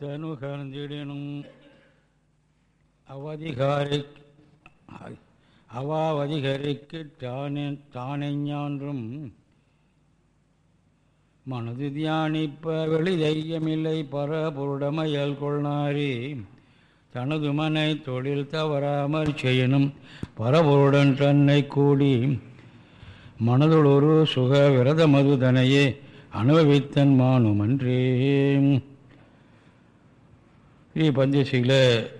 தனுகர்ந்திடனும். அவதிகாரி அவாவதிகரிக்கு தானே தானெஞ்ஞான்றும் மனது தியானிப்ப வெளி தைரியமில்லை பரபொருடமையல் கொள்ளாரே தனது மனை தொழில் தவறாமல் செய்யணும் பரபொருடன் தன்னை கூடி. மனதுளொரு சுக விரத மதுதனையே அனுபவித்தன் மானுமன்றே. ஸ்ரீ பஞ்சசில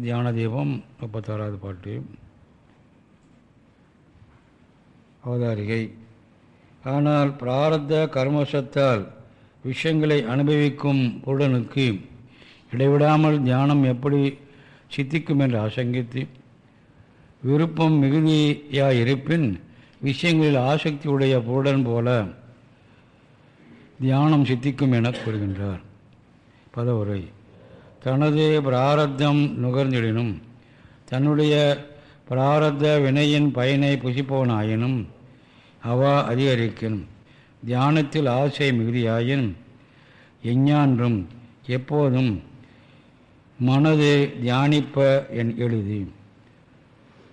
தியான தீபம் முப்பத்தாறாவது பாட்டு. அவதாரிகை. ஆனால் பிராரத்த கர்மசத்தால் விஷயங்களை அனுபவிக்கும் புருடனுக்கு இடைவிடாமல் தியானம் எப்படி சித்திக்கும் என்று ஆசங்கித்து விருப்பம் மிகுதியாயிருப்பின் விஷயங்களில் ஆசக்தி உடைய புருடன் போல தியானம் சித்திக்கும் என கூறுகின்றார். பதவுரை. தனது பிராரத்தம் நுகர்ந்திடனும் தன்னுடைய பிராரத்த வினையின் பயனை புசிப்பவனாயினும் அவா அதிகரிக்கும். தியானத்தில் ஆசை மிகுதியாயின் எஞ்ஞான்றும் எப்போதும் மனது தியானிப்ப என் எழுதி.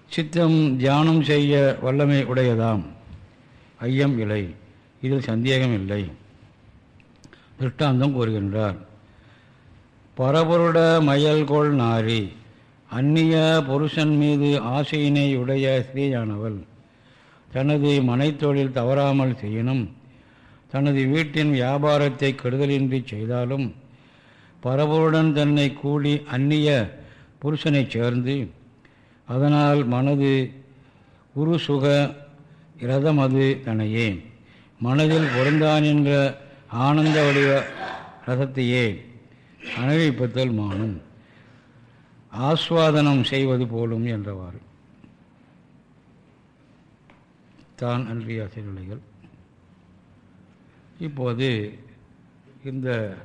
சித்தம் தியானம் செய்ய வல்லமை உடையதாம். ஐயம் இல்லை இதில் சந்தேகம் இல்லை திருஷ்டாந்தம் கூறுகின்றார். பரபொருட மயல்கோள் நாரி அந்நிய புருஷன் மீது ஆசையினை உடைய ஸ்ரீயானவள் தனது மனைத்தொழில் தவறாமல் செய்யணும் தனது வீட்டின் வியாபாரத்தை கெடுதலின்றி செய்தாலும் பரபொருடன் தன்னை கூடி அந்நிய புருஷனை சேர்ந்து அதனால் மனது உரு சுக அது தனையே. மனதில் பொருந்தான் என்ற ஆனந்த வடிவ ரதத்தையே. அனுபவிப்பத்தல் மானும் ஆஸ்வாதனம் செய்வது போலும் என்றவாறு. தான் அன்றிய ஆசிரியர்கள் இப்போது இந்த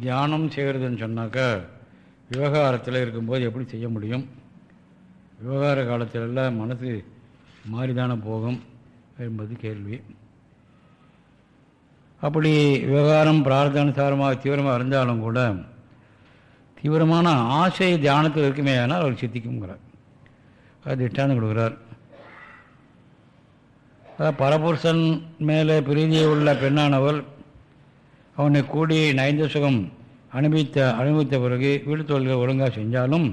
தியானம் செய்கிறதுன்னு சொன்னாக்கா விவகாரத்தில் இருக்கும்போது எப்படி செய்ய முடியும்? விவகார காலத்திலெல்லாம் மனசு மாறிதானே போகும் என்பது கேள்வி. அப்படி விவகாரம் பிரார்த்தானுசாரமாக தீவிரமாக இருந்தாலும் கூட தீவிரமான ஆசை தியானத்தில் இருக்குமே ஆனால் அவர் சித்திக்குங்கிறார் அது திட்டாந்து கொடுக்குறார். அதாவது பரபுருஷன் மேலே பிரீதியை உள்ள பெண்ணானவள் அவனை கூடி நைந்த சுகம் அனுபவித்த அனுபவித்த பிறகு வீடு தொழில்கள் ஒழுங்காக செஞ்சாலும்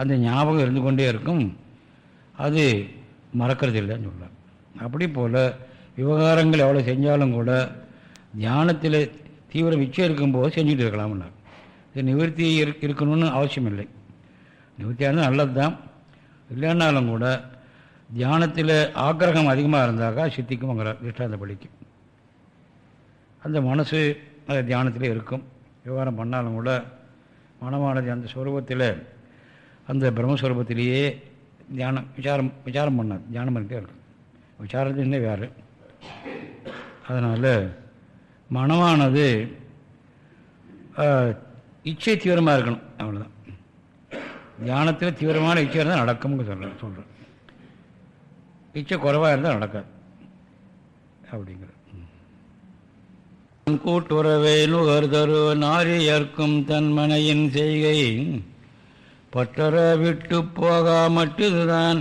அந்த ஞாபகம் இருந்து கொண்டே இருக்கும். அது மறக்கிறது இல்லைன்னு சொல்கிறார் அப்படி போல் விவகாரங்கள் எவ்வளோ செஞ்சாலும் கூட தியானத்தில் தீவிரம் இச்சை இருக்கும்போது செஞ்சுட்டு இருக்கலாம்னார் இது நிவர்த்தி இருக்கணும்னு அவசியம் இல்லை நிவர்த்தியானது நல்லது தான் இல்லைன்னாலும் கூட தியானத்தில் ஆக்கிரகம் அதிகமாக இருந்தாக்கா சித்திக்கும் சித்திக்கும்ங்கிறார் திருஷ்டாந்தப்படிக்கு அந்த மனசு அது தியானத்தில் இருக்கும். விவகாரம் பண்ணாலும் கூட மனமானது அந்த சுரூபத்தில் அந்த பிரம்மஸ்வரூபத்திலேயே தியானம் விசாரம் விசாரம் பண்ணார் தியானம் பண்ணிட்டே இருக்கும். விசாரத்திலே வேறு. அதனால் மனமானது இச்சை தீவிரமாக இருக்கணும். அவ்வளோதான் தியானத்தில் தீவிரமான இச்சை இருந்தால் நடக்கும்னு சொல்கிறேன் சொல்கிறேன் இச்சை குறைவாக இருந்தால் நடக்காது. அப்படிங்கிற கூட்டுறவை நுகர்தரு நாரியர்க்கும் தன்மனையின் செய்கை பற்றற விட்டு போகாமட்டுதுதான்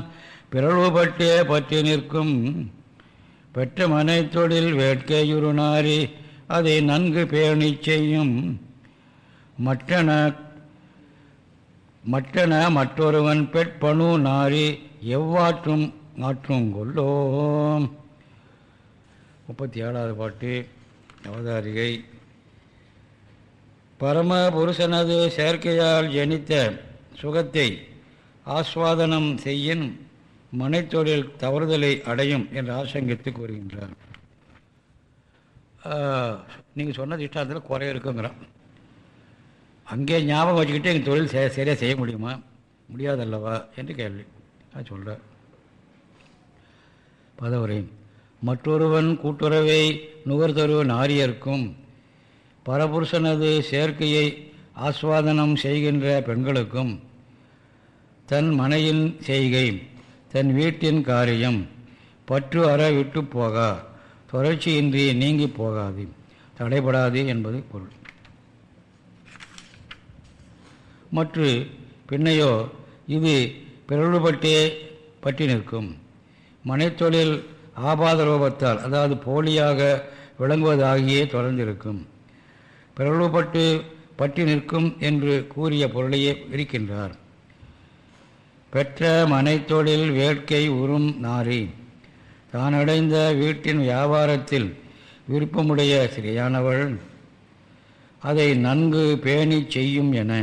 பிறழ்வுபட்டே பற்றி நிற்கும். பெற்ற மனை தொழில் வேட்கையுறு நாரி அதை நன்கு பேணி செய்யும். மற்றன மற்றன மற்றொருவன் பெட்பணு நாரி எவ்வாற்றும் மாற்றும் கொள்ளோம். முப்பத்தி ஏழாவது பாட்டு அவதாரிகை. பரமபுருஷனது செயற்கையால் ஜனித்த சுகத்தை ஆஸ்வாதனம் செய்யின் மனைத்தொழில் தவறுதலை அடையும் என்று ஆசங்கித்து கூறுகின்றார். நீங்கள் சொன்ன இஷ்டத்தில் குறை இருக்குங்கிறான். அங்கே ஞாபகம் வச்சுக்கிட்டு எங்கள் தொழில் சே சரியாக செய்ய முடியுமா? முடியாதல்லவா? என்று கேள்வி. நான் சொல்கிறார் பதவுரை. மற்றொருவன் கூட்டுறவை நுகர்தரு ஆரியர்க்கும் பரபுருஷனது சேர்க்கையை ஆஸ்வாதனம் செய்கின்ற பெண்களுக்கும் தன் மனையின் செய்கை தன் வீட்டின் காரியம் பற்று அற விட்டு போகா. தொடர்ச்சியின்றி நீங்கி போகாது. தடைபடாது என்பது பொருள். மற்றும் பின்னையோ இது பிறழுபட்டே பற்றி நிற்கும். மனைத்தொழில் ஆபாத ரூபத்தால் அதாவது போலியாக விளங்குவதாகியே தொடர்ந்திருக்கும். பிறழுபட்டு பற்றி நிற்கும் என்று கூறிய பொருளையே இருக்கின்றார் பெற்ற மனைத்தொழில் வேட்கை உறும் நாரி. தான் அடைந்த வீட்டின் வியாபாரத்தில் விருப்பமுடைய சிறையானவள். அதை நன்கு பேணி செய்யும் என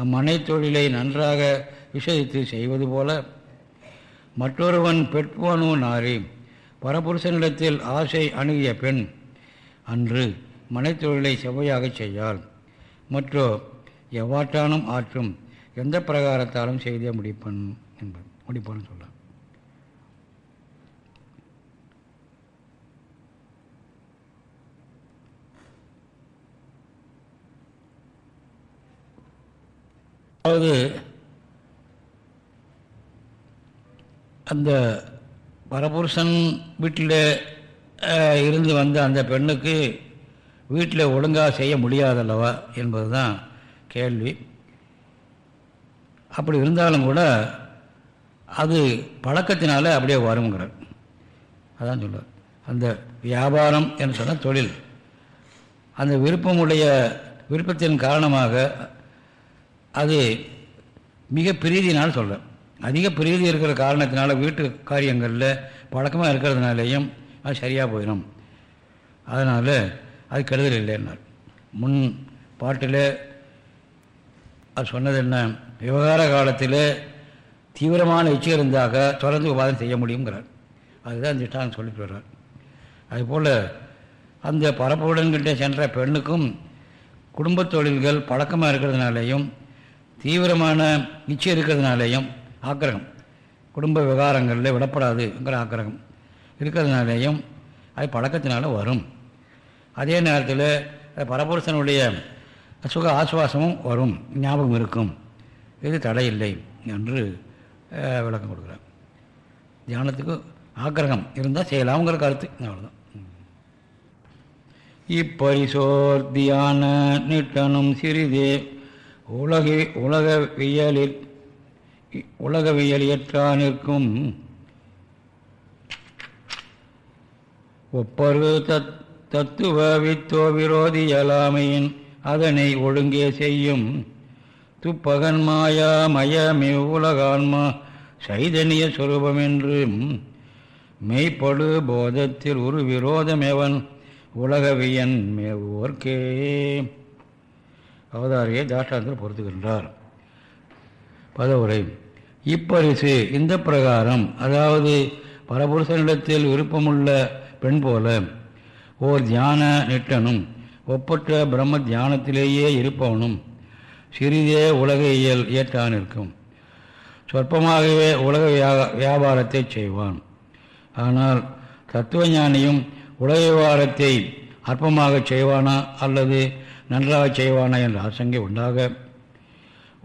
அம்மனை தொழிலை நன்றாக விசதித்து செய்வது போல மற்றொருவன் பெட்போனு நாரி பரபுருஷனிடத்தில் ஆசை அணுகிய பெண் அன்று மனைத்தொழிலை செவ்வையாக செய்யாள். மற்றோ எவ்வாற்றானும் ஆற்றும் எந்த பிரகாரத்தாலும் செய்தே முடிப்பன் என்பது முடிப்பான்னு சொல்லலாம் அதாவது அந்த பரபுருஷன் வீட்டில் இருந்து வந்த அந்த பெண்ணுக்கு வீட்டில் ஒழுங்காக செய்ய முடியாதல்லவா என்பது தான் கேள்வி. அப்படி இருந்தாலும் கூட அது பழக்கத்தினால அப்படியே வருங்கிறார் அதான் சொல்லுவார் அந்த வியாபாரம் என்று சொன்னால் தொழில். அந்த விருப்பமுடைய விருப்பத்தின் காரணமாக அது மிக பிரீதினால் சொல்கிறேன் அதிக பிரீதி இருக்கிற காரணத்தினால வீட்டு காரியங்களில் பழக்கமாக இருக்கிறதுனாலேயும் அது சரியாக போயிடும் அதனால் அது கெடுதல் இல்லைன்னார். முன் பாட்டில் அது சொன்னது என்ன? விவகார காலத்தில் தீவிரமான இச்சை இருந்தாக தொடர்ந்து உபாதம் செய்ய முடியுங்கிறார் அதுதான் திட்டாங்க சொல்லிட்டு வர்றார் அதுபோல் அந்த பரப்புடன்கிட்ட சென்ற பெண்ணுக்கும் குடும்பத் தொழில்கள் பழக்கமாக இருக்கிறதுனாலேயும் தீவிரமான இச்சை இருக்கிறதுனாலேயும் ஆக்கிரகம். குடும்ப விவகாரங்களில் விடப்படாதுங்கிற ஆக்கிரகம் இருக்கிறதுனாலேயும் அது பழக்கத்தினால வரும். அதே நேரத்தில் பரபுருஷனுடைய சுக ஆசுவாசமும் வரும் ஞாபகம் இருக்கும். இது தடையில்லை என்று விளக்கம் கொடுக்குறார். தியானத்துக்கு ஆக்கிரகம் இருந்தால் செய்யலாம்ங்கிற கருத்து. அவ்வளோதான் இப்பரிசோர் தியான நிட்டனும் சிறிதே உலகி உலகவியலில் உலகவியலியற்றானிற்கும் ஒப்பரு தத் தத்துவ வித்தோ விரோதியலாமையின் அதனை ஒழுங்கே செய்யும். துப்பகன் மாயா மயமே உலகான்மா சைதன்ய சுரூபமென்றும் மெய்ப்படு போதத்தில் ஒரு விரோதமெவன் உலகவியன் மேவோர்க்கே. அவதாரியை தாஷ்டாந்தர் பொறுத்துகின்றார். பதவுரை இப்பரிசு இந்த பிரகாரம். அதாவது பரபுருஷனிடத்தில் விருப்பமுள்ள பெண் போல ஓர் தியான நிட்டனும் ஒப்பற்ற பிரம்ம தியானத்திலேயே இருப்பவனும் சிறிதே உலக இயல் ஏற்றான் இருக்கும் சொற்பமாகவே உலக வியாபாரத்தை செய்வான். ஆனால் தத்துவஞானியும் உலக வியாபாரத்தை அற்பமாக செய்வானா அல்லது நன்றாக செய்வானா என்ற ஆசங்கை உண்டாக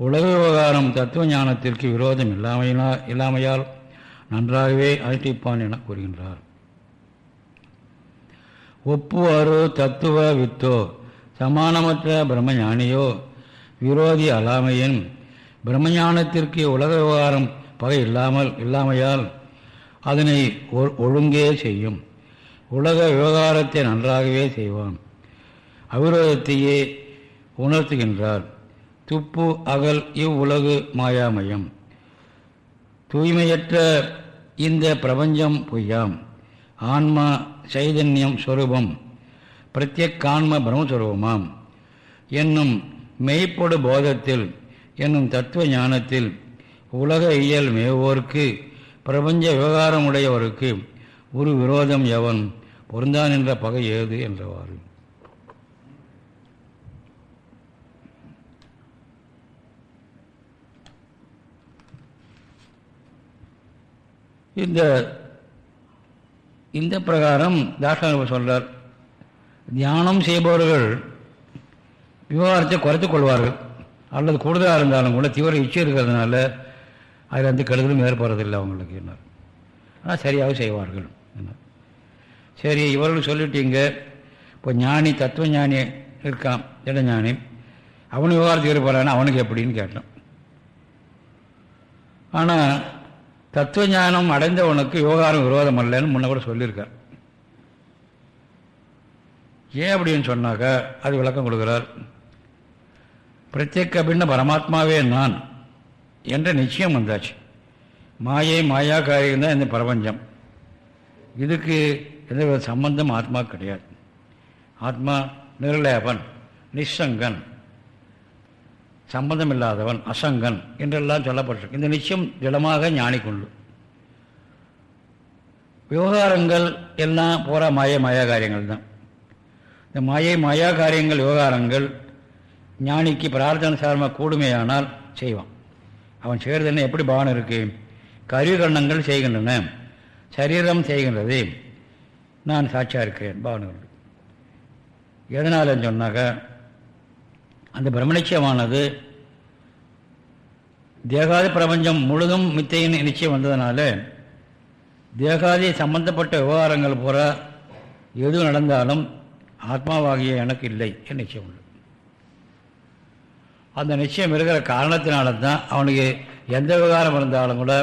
உலக விவகாரம் தத்துவ ஞானத்திற்கு விரோதம் இல்லாமையினா இல்லாமையால் நன்றாகவே அழட்டிப்பான் என கூறுகின்றார். ஒப்புவாறு தத்துவ வித்தோ சமானமற்ற பிரம்மஞானியோ விரோதி அல்லாமையின் பிரம்மஞானத்திற்கு உலக விவகாரம் பகை இல்லாமல் இல்லாமையால் அதனை ஒழுங்கே செய்யும். உலக விவகாரத்தை நன்றாகவே செய்வான். அவிரோதத்தையே உணர்த்துகின்றார். துப்பு அகல் இவ்வுலகு மாயாமயம். தூய்மையற்ற இந்த பிரபஞ்சம் பொய்யாம். ஆன்மா சைதன்யம் ஸ்வரூபம் பிரத்யக்கான்ம பிரம்மஸ்வரூபமாம் என்னும் மெய்ப்பொடு போதத்தில் என்னும் தத்துவ ஞானத்தில் உலக இயல் மேவோர்க்கு பிரபஞ்ச விவகாரமுடையவருக்கு ஒரு விரோதம் எவன் பொருந்தான் என்ற பகை ஏது என்றவாறு. இந்த இந்த பிரகாரம் தாஷ்டாங்க சொல்றார். தியானம் செய்பவர்கள் விவகாரத்தை குறைத்து கொள்வார்கள். அல்லது கூடுதலாக இருந்தாலும் கூட தீவிர இச்சை இருக்கிறதுனால அதில் எந்த கெடுதலும் ஏற்படுறதில்லை அவங்களுக்கு என்ன ஆனால் சரியாக செய்வார்கள் என்ன சரி இவர்கள் சொல்லிட்டீங்க இப்போ ஞானி தத்துவ ஞானி இருக்கான் இடஞானி அவன் விவகாரத்துக்கு இருப்பாரான்னு அவனுக்கு எப்படின்னு கேட்டான் ஆனால் தத்துவ ஞானம் அடைந்தவனுக்கு விவகாரம் விரோதம் அல்லன்னு முன்ன கூட சொல்லியிருக்கார் ஏன் அப்படின்னு சொன்னாக்க அது விளக்கம் கொடுக்குறார். பிரத்யேக பின்ன பரமாத்மாவே நான் என்ற நிச்சயம் வந்தாச்சு. மாயை மாயா காரியம் தான் இந்த பிரபஞ்சம். இதுக்கு எந்த சம்பந்தம் ஆத்மா கிடையாது. ஆத்மா நிர்லேபன் நிசங்கன் சம்பந்தமில்லாதவன் அசங்கன் என்றெல்லாம் சொல்லப்பட்டிருக்கு. இந்த நிச்சயம் திடமாக ஞானிக்குள்ளு விவகாரங்கள் எல்லாம் பூரா மாய மாயா காரியங்கள் தான் இந்த மாயை மாயா காரியங்கள் விவகாரங்கள் ஞானிக்கு பிரார்த்தனை சாரமாக கூடுமையானால் செய்வான். அவன் செய்கிறதுன்னு எப்படி பாவனை இருக்குது கருகண்ணங்கள் செய்கின்றன. சரீரம் செய்கின்றது. நான் சாட்சியாக இருக்கிறேன் பாவனை எதனாலன்னு சொன்னாக்க அந்த பிரம்மநிச்சயமானது தேகாதி பிரபஞ்சம் முழுதும் மித்தையின் நிச்சயம் வந்ததுனால தேகாதி சம்பந்தப்பட்ட விவகாரங்கள் பூரா எது நடந்தாலும் ஆத்மாவாகிய எனக்கு இல்லை என் நிச்சயம் உண்டு. அந்த நிச்சயம் இருக்கிற காரணத்தினால தான் அவனுக்கு எந்த விவகாரம் இருந்தாலும் கூட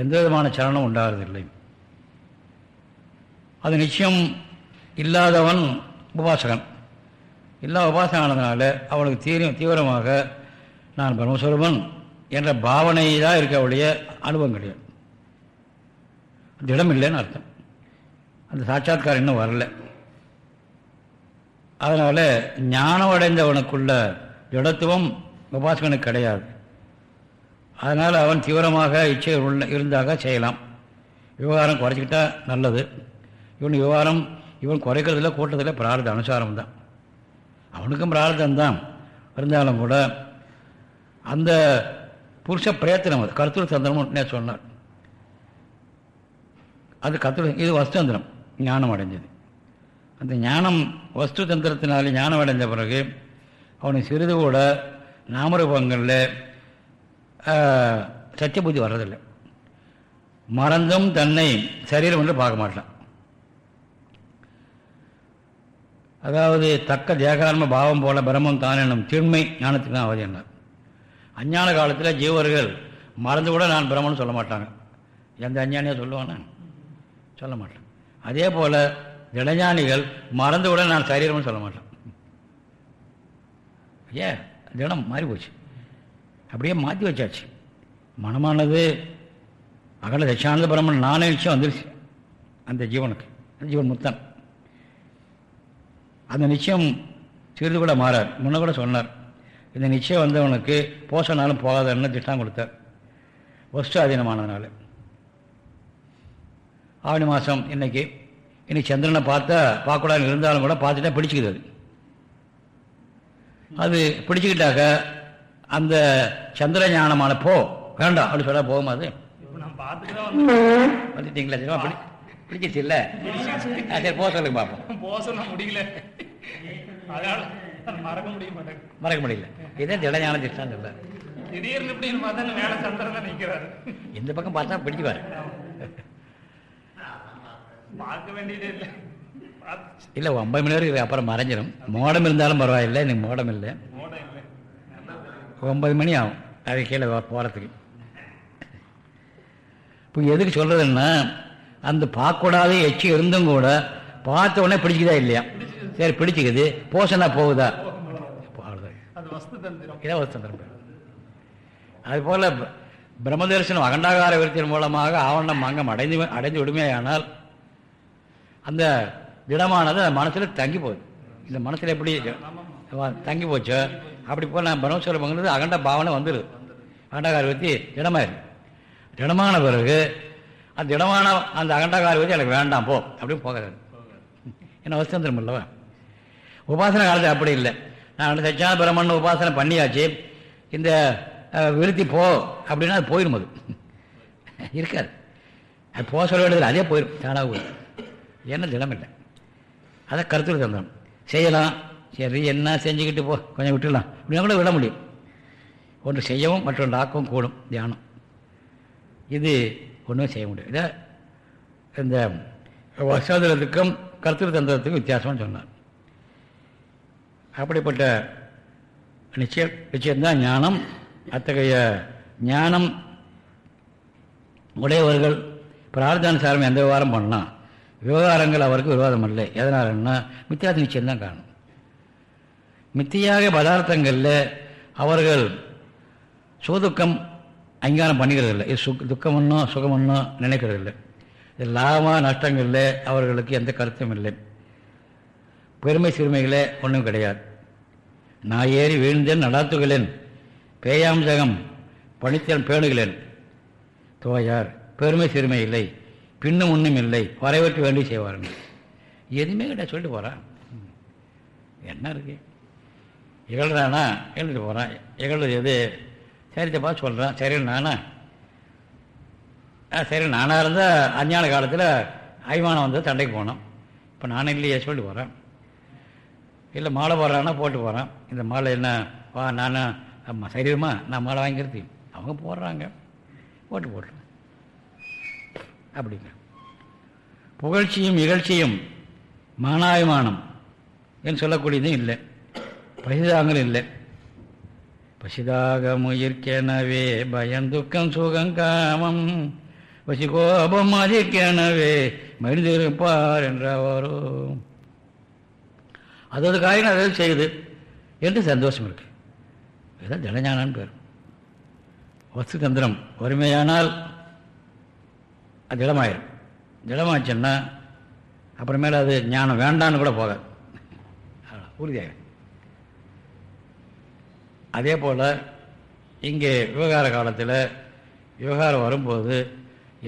எந்த விதமான சலனம் உண்டாகிறதில்லை. அது நிச்சயம் இல்லாதவன் உபாசகன். எல்லா உபாசனம் ஆனதுனால அவனுக்கு தீவிர தீவிரமாக நான் பிரம்மஸ்வரூபன் என்ற பாவனை தான் இருக்க அவளுடைய அனுபவம் கிடையாது. திடம் இல்லைன்னு அர்த்தம். அந்த சாட்சாத்காரம் இன்னும் வரல. அதனால் ஞானம் அடைந்தவனுக்குள்ள திடத்துவம் உபாசகனுக்கு கிடையாது. அதனால் அவன் தீவிரமாக இச்சை உள்ள இருந்தாக செய்யலாம். விவகாரம் குறைச்சிக்கிட்டா நல்லது. இவன் விவகாரம் இவன் குறைக்கிறதுல கூட்டத்தில் பிரார்த்த அனுசாரம் தான் அவனுக்கும் பிரார்த்தம் இருந்தாலும் கூட அந்த புருஷ பிரயத்தனம் அது. கருத்துரு சந்திரமும் சொன்னார். அது கத்து இது வஸ்துந்திரம் ஞானம் அடைஞ்சது. அந்த ஞானம் வஸ்து தந்திரத்தினாலே ஞானம் அடைஞ்ச பிறகு அவனுக்கு சிறிது கூட நாமரூபங்களில் சத்திய புத்தி வர்றதில்லை. மறந்தும் தன்னை சரீரம் என்று பார்க்க மாட்டான். அதாவது தக்க தேகாத்ம பாவம் போல பிரம்மம் தான் எனும் திண்மை ஞானத்துக்கு தான் அவதி என்னார் அஞ்ஞான காலத்தில் ஜீவர்கள் மறந்து கூட நான் பிரம்மன் சொல்ல மாட்டாங்க. எந்த அஞ்ஞானியாக சொல்லுவானா? சொல்ல மாட்டேன். அதே போல் திடஞானிகள் மறந்து கூட நான் சரீரம்னு சொல்ல மாட்டேன். ஏ தினம் மாறி போச்சு. அப்படியே மாற்றி வச்சாச்சு. மனமானது அகல தட்சானந்த பிரம்மன் நானே நிச்சயம் வந்துருச்சு. அந்த ஜீவனுக்கு. அந்த ஜீவன் முத்தன். அந்த நிச்சயம் சிறிது கூட மாறார். முன்ன கூட சொன்னார். இந்த நிச்சயம் வந்தவனுக்கு போசனாலும் போகாதன்னு திட்டம் கொடுத்தார். வஸ்து அதீனமானதுனால ஆவணி மாதம் இன்னைக்கு. இன்னைக்கு சந்திரனை பார்த்தா பார்க்கக்கூடாது இருந்தாலும் கூட பார்த்துட்டா பிடிச்சிக்குது அது. அது பிடிச்சிக்கிட்டாக்க அந்த சந்திர ஞானமான போ வேண்டாம் அப்படி சொல்ல போகுமா அது? பிடி பிடிச்சிச்சு இல்லை சரி போக சொல்லுங்க பார்ப்போம் போச முடியல. அதனால மறக்க முடிய மாட்டேங்க மறக்க முடியல. இதே திடஞான திட்டம் இல்லை திடீர்னு இப்படின்னு பார்த்தா மேல சந்திரன் தான் நிக்கிறாரு. இந்த பக்கம் பார்த்தா பிடிக்குவார் பார்க்க வேண்டியதே இல்லை. இல்லை ஒன்பது மணி வரைக்கும் அப்புறம் மறைஞ்சிடும் மோடம் இருந்தாலும் பரவாயில்லை எனக்கு மோடம் இல்லை. மோட இல்லை. ஒன்பது மணி ஆகும். அது கீழே போகிறதுக்கு இப்போ எதுக்கு சொல்கிறதுன்னா அந்த பார்க்கக்கூடாத எச்சி இருந்தும் கூட பார்த்த உடனே பிடிக்குதா இல்லையா? சரி பிடிச்சிக்குது. போசனா போகுதா? அது வஸ்து தந்திரம் இதான் ஒரு சந்தர்ப்பம் அதுபோல் பிரம்ம தரிசனம் அகண்டாகார விருத்தின் மூலமாக ஆவணம் அங்கம் அடைந்து அடைந்து விடுமையானால் அந்த திடமானது மனசில் தங்கி போகுது. இந்த மனசில் எப்படி தங்கி போச்சோ? அப்படி போல் நான் பிரம்மஸ்வரம்ங்கிறது அகண்ட பாவனை வந்துடுது அகண்டாகார விருத்தி திடமாயிரு. திடமான பிறகு அந்த திடமான அந்த அகண்டாகார வச்சு எனக்கு வேண்டாம் போ. அப்படின்னு போகாது என்ன வசந்திரம் இல்லவா? உபாசனை காலத்தில் அப்படி இல்லை. நான் வந்து சச்சியான பிரம்மன் உபாசனை பண்ணியாச்சு. இந்த விருத்தி போ அப்படின்னா அது போயிடும் அது. இருக்காது. அது போக சொல்ல வேண்டியது அதே போயிடும் தானாக போயிடும் என்ன திடம் இல்லை. அதை கருத்தில் தந்தோம் செய்யலாம். சரி என்ன செஞ்சுக்கிட்டு போ கொஞ்சம் விட்டுடலாம். அப்படின்னா கூட விட முடியும். ஒன்று செய்யவும் மற்றொன்று ஆக்கவும் கூடும். தியானம். இது ஒன்றும் செய்ய முடியும் இதை இந்த வசோதரத்துக்கும் கருத்து தந்திரத்துக்கும் வித்தியாசம்னு சொன்னார். அப்படிப்பட்ட நிச்சயம் நிச்சயம்தான் ஞானம். அத்தகைய ஞானம் உடையவர்கள் பிரார்த்தானுசாரம் எந்த விவகாரம் பண்ணலாம் விவகாரங்கள் அவருக்கு விரோதம் இல்லை. எதனாலன்னா மித்தியாத நிச்சயம்தான் காரணம். மித்தியாக பதார்த்தங்களில் அவர்கள் சுகதுக்கம் அங்கீகாரம் பண்ணிக்கிறது இல்லை இது சுக் துக்கம் ஒன்றும் சுகம் ஒன்றும் நினைக்கிறது இல்லை இது லாப நஷ்டங்களில் அவர்களுக்கு எந்த கருத்தும் இல்லை. பெருமை சிறுமைகளே ஒன்றும் கிடையாது. நான் ஏறி வீழ்ந்தேன் நடாத்துகளேன் பேயாம்சகம் பணித்தன் பேணுகளேன் தோயார் பெருமை சிறுமை இல்லை. பின்னும் ஒன்றும் இல்லை. வரைவற்று வேண்டி செய்வாருங்க எதுவுமே கிடையாது. சொல்லிட்டு போகிறான் என்ன இருக்கு? இகழ்றானா? எழுதிட்டு போகிறான் இகழ்றது எது? சரித்தப்பா பார்த்து சொல்கிறான் சரி நானா? ஆ சரி நானாக இருந்தால் அஞ்ஞான காலத்தில் அய்மானம் வந்து தண்டைக்கு போனோம். இப்போ நானும் இல்லையே சொல்லி போகிறேன் இல்லை மாலை போடுறான்னா போட்டு போகிறான் இந்த மாலை என்ன? வா நானும் ஆமாம் சரியுமா நான் மாலை வாங்கிக்கிறது அவங்க போடுறாங்க. போட்டு போடுறேன் அப்படிங்க புகழ்ச்சியும் இகழ்ச்சியும் மானாயமானம் என்று சொல்லக்கூடியதும் இல்லை. பசிதாங்களும் இல்லை. பசிதாக முயற்கெனவே பயந்துக்கம் சுகங்காமம் பசி கோபம் அதிர்க்கெனவே மனிதிருப்பார் என்றாரோ அதது காரியம் அதாவது செய்யுது என்று சந்தோஷம் இருக்கு. இதுதான் ஜனஞானான்னு பேர். வஸ்து தந்திரம் வறுமையானால் அது திடமாயிரும் திடமாச்சுன்னா அப்புறமேல அது ஞானம் வேண்டான்னு கூட போகாது. உறுதியாகும் அதே போல் இங்கே விவகார காலத்தில் விவகாரம் வரும்போது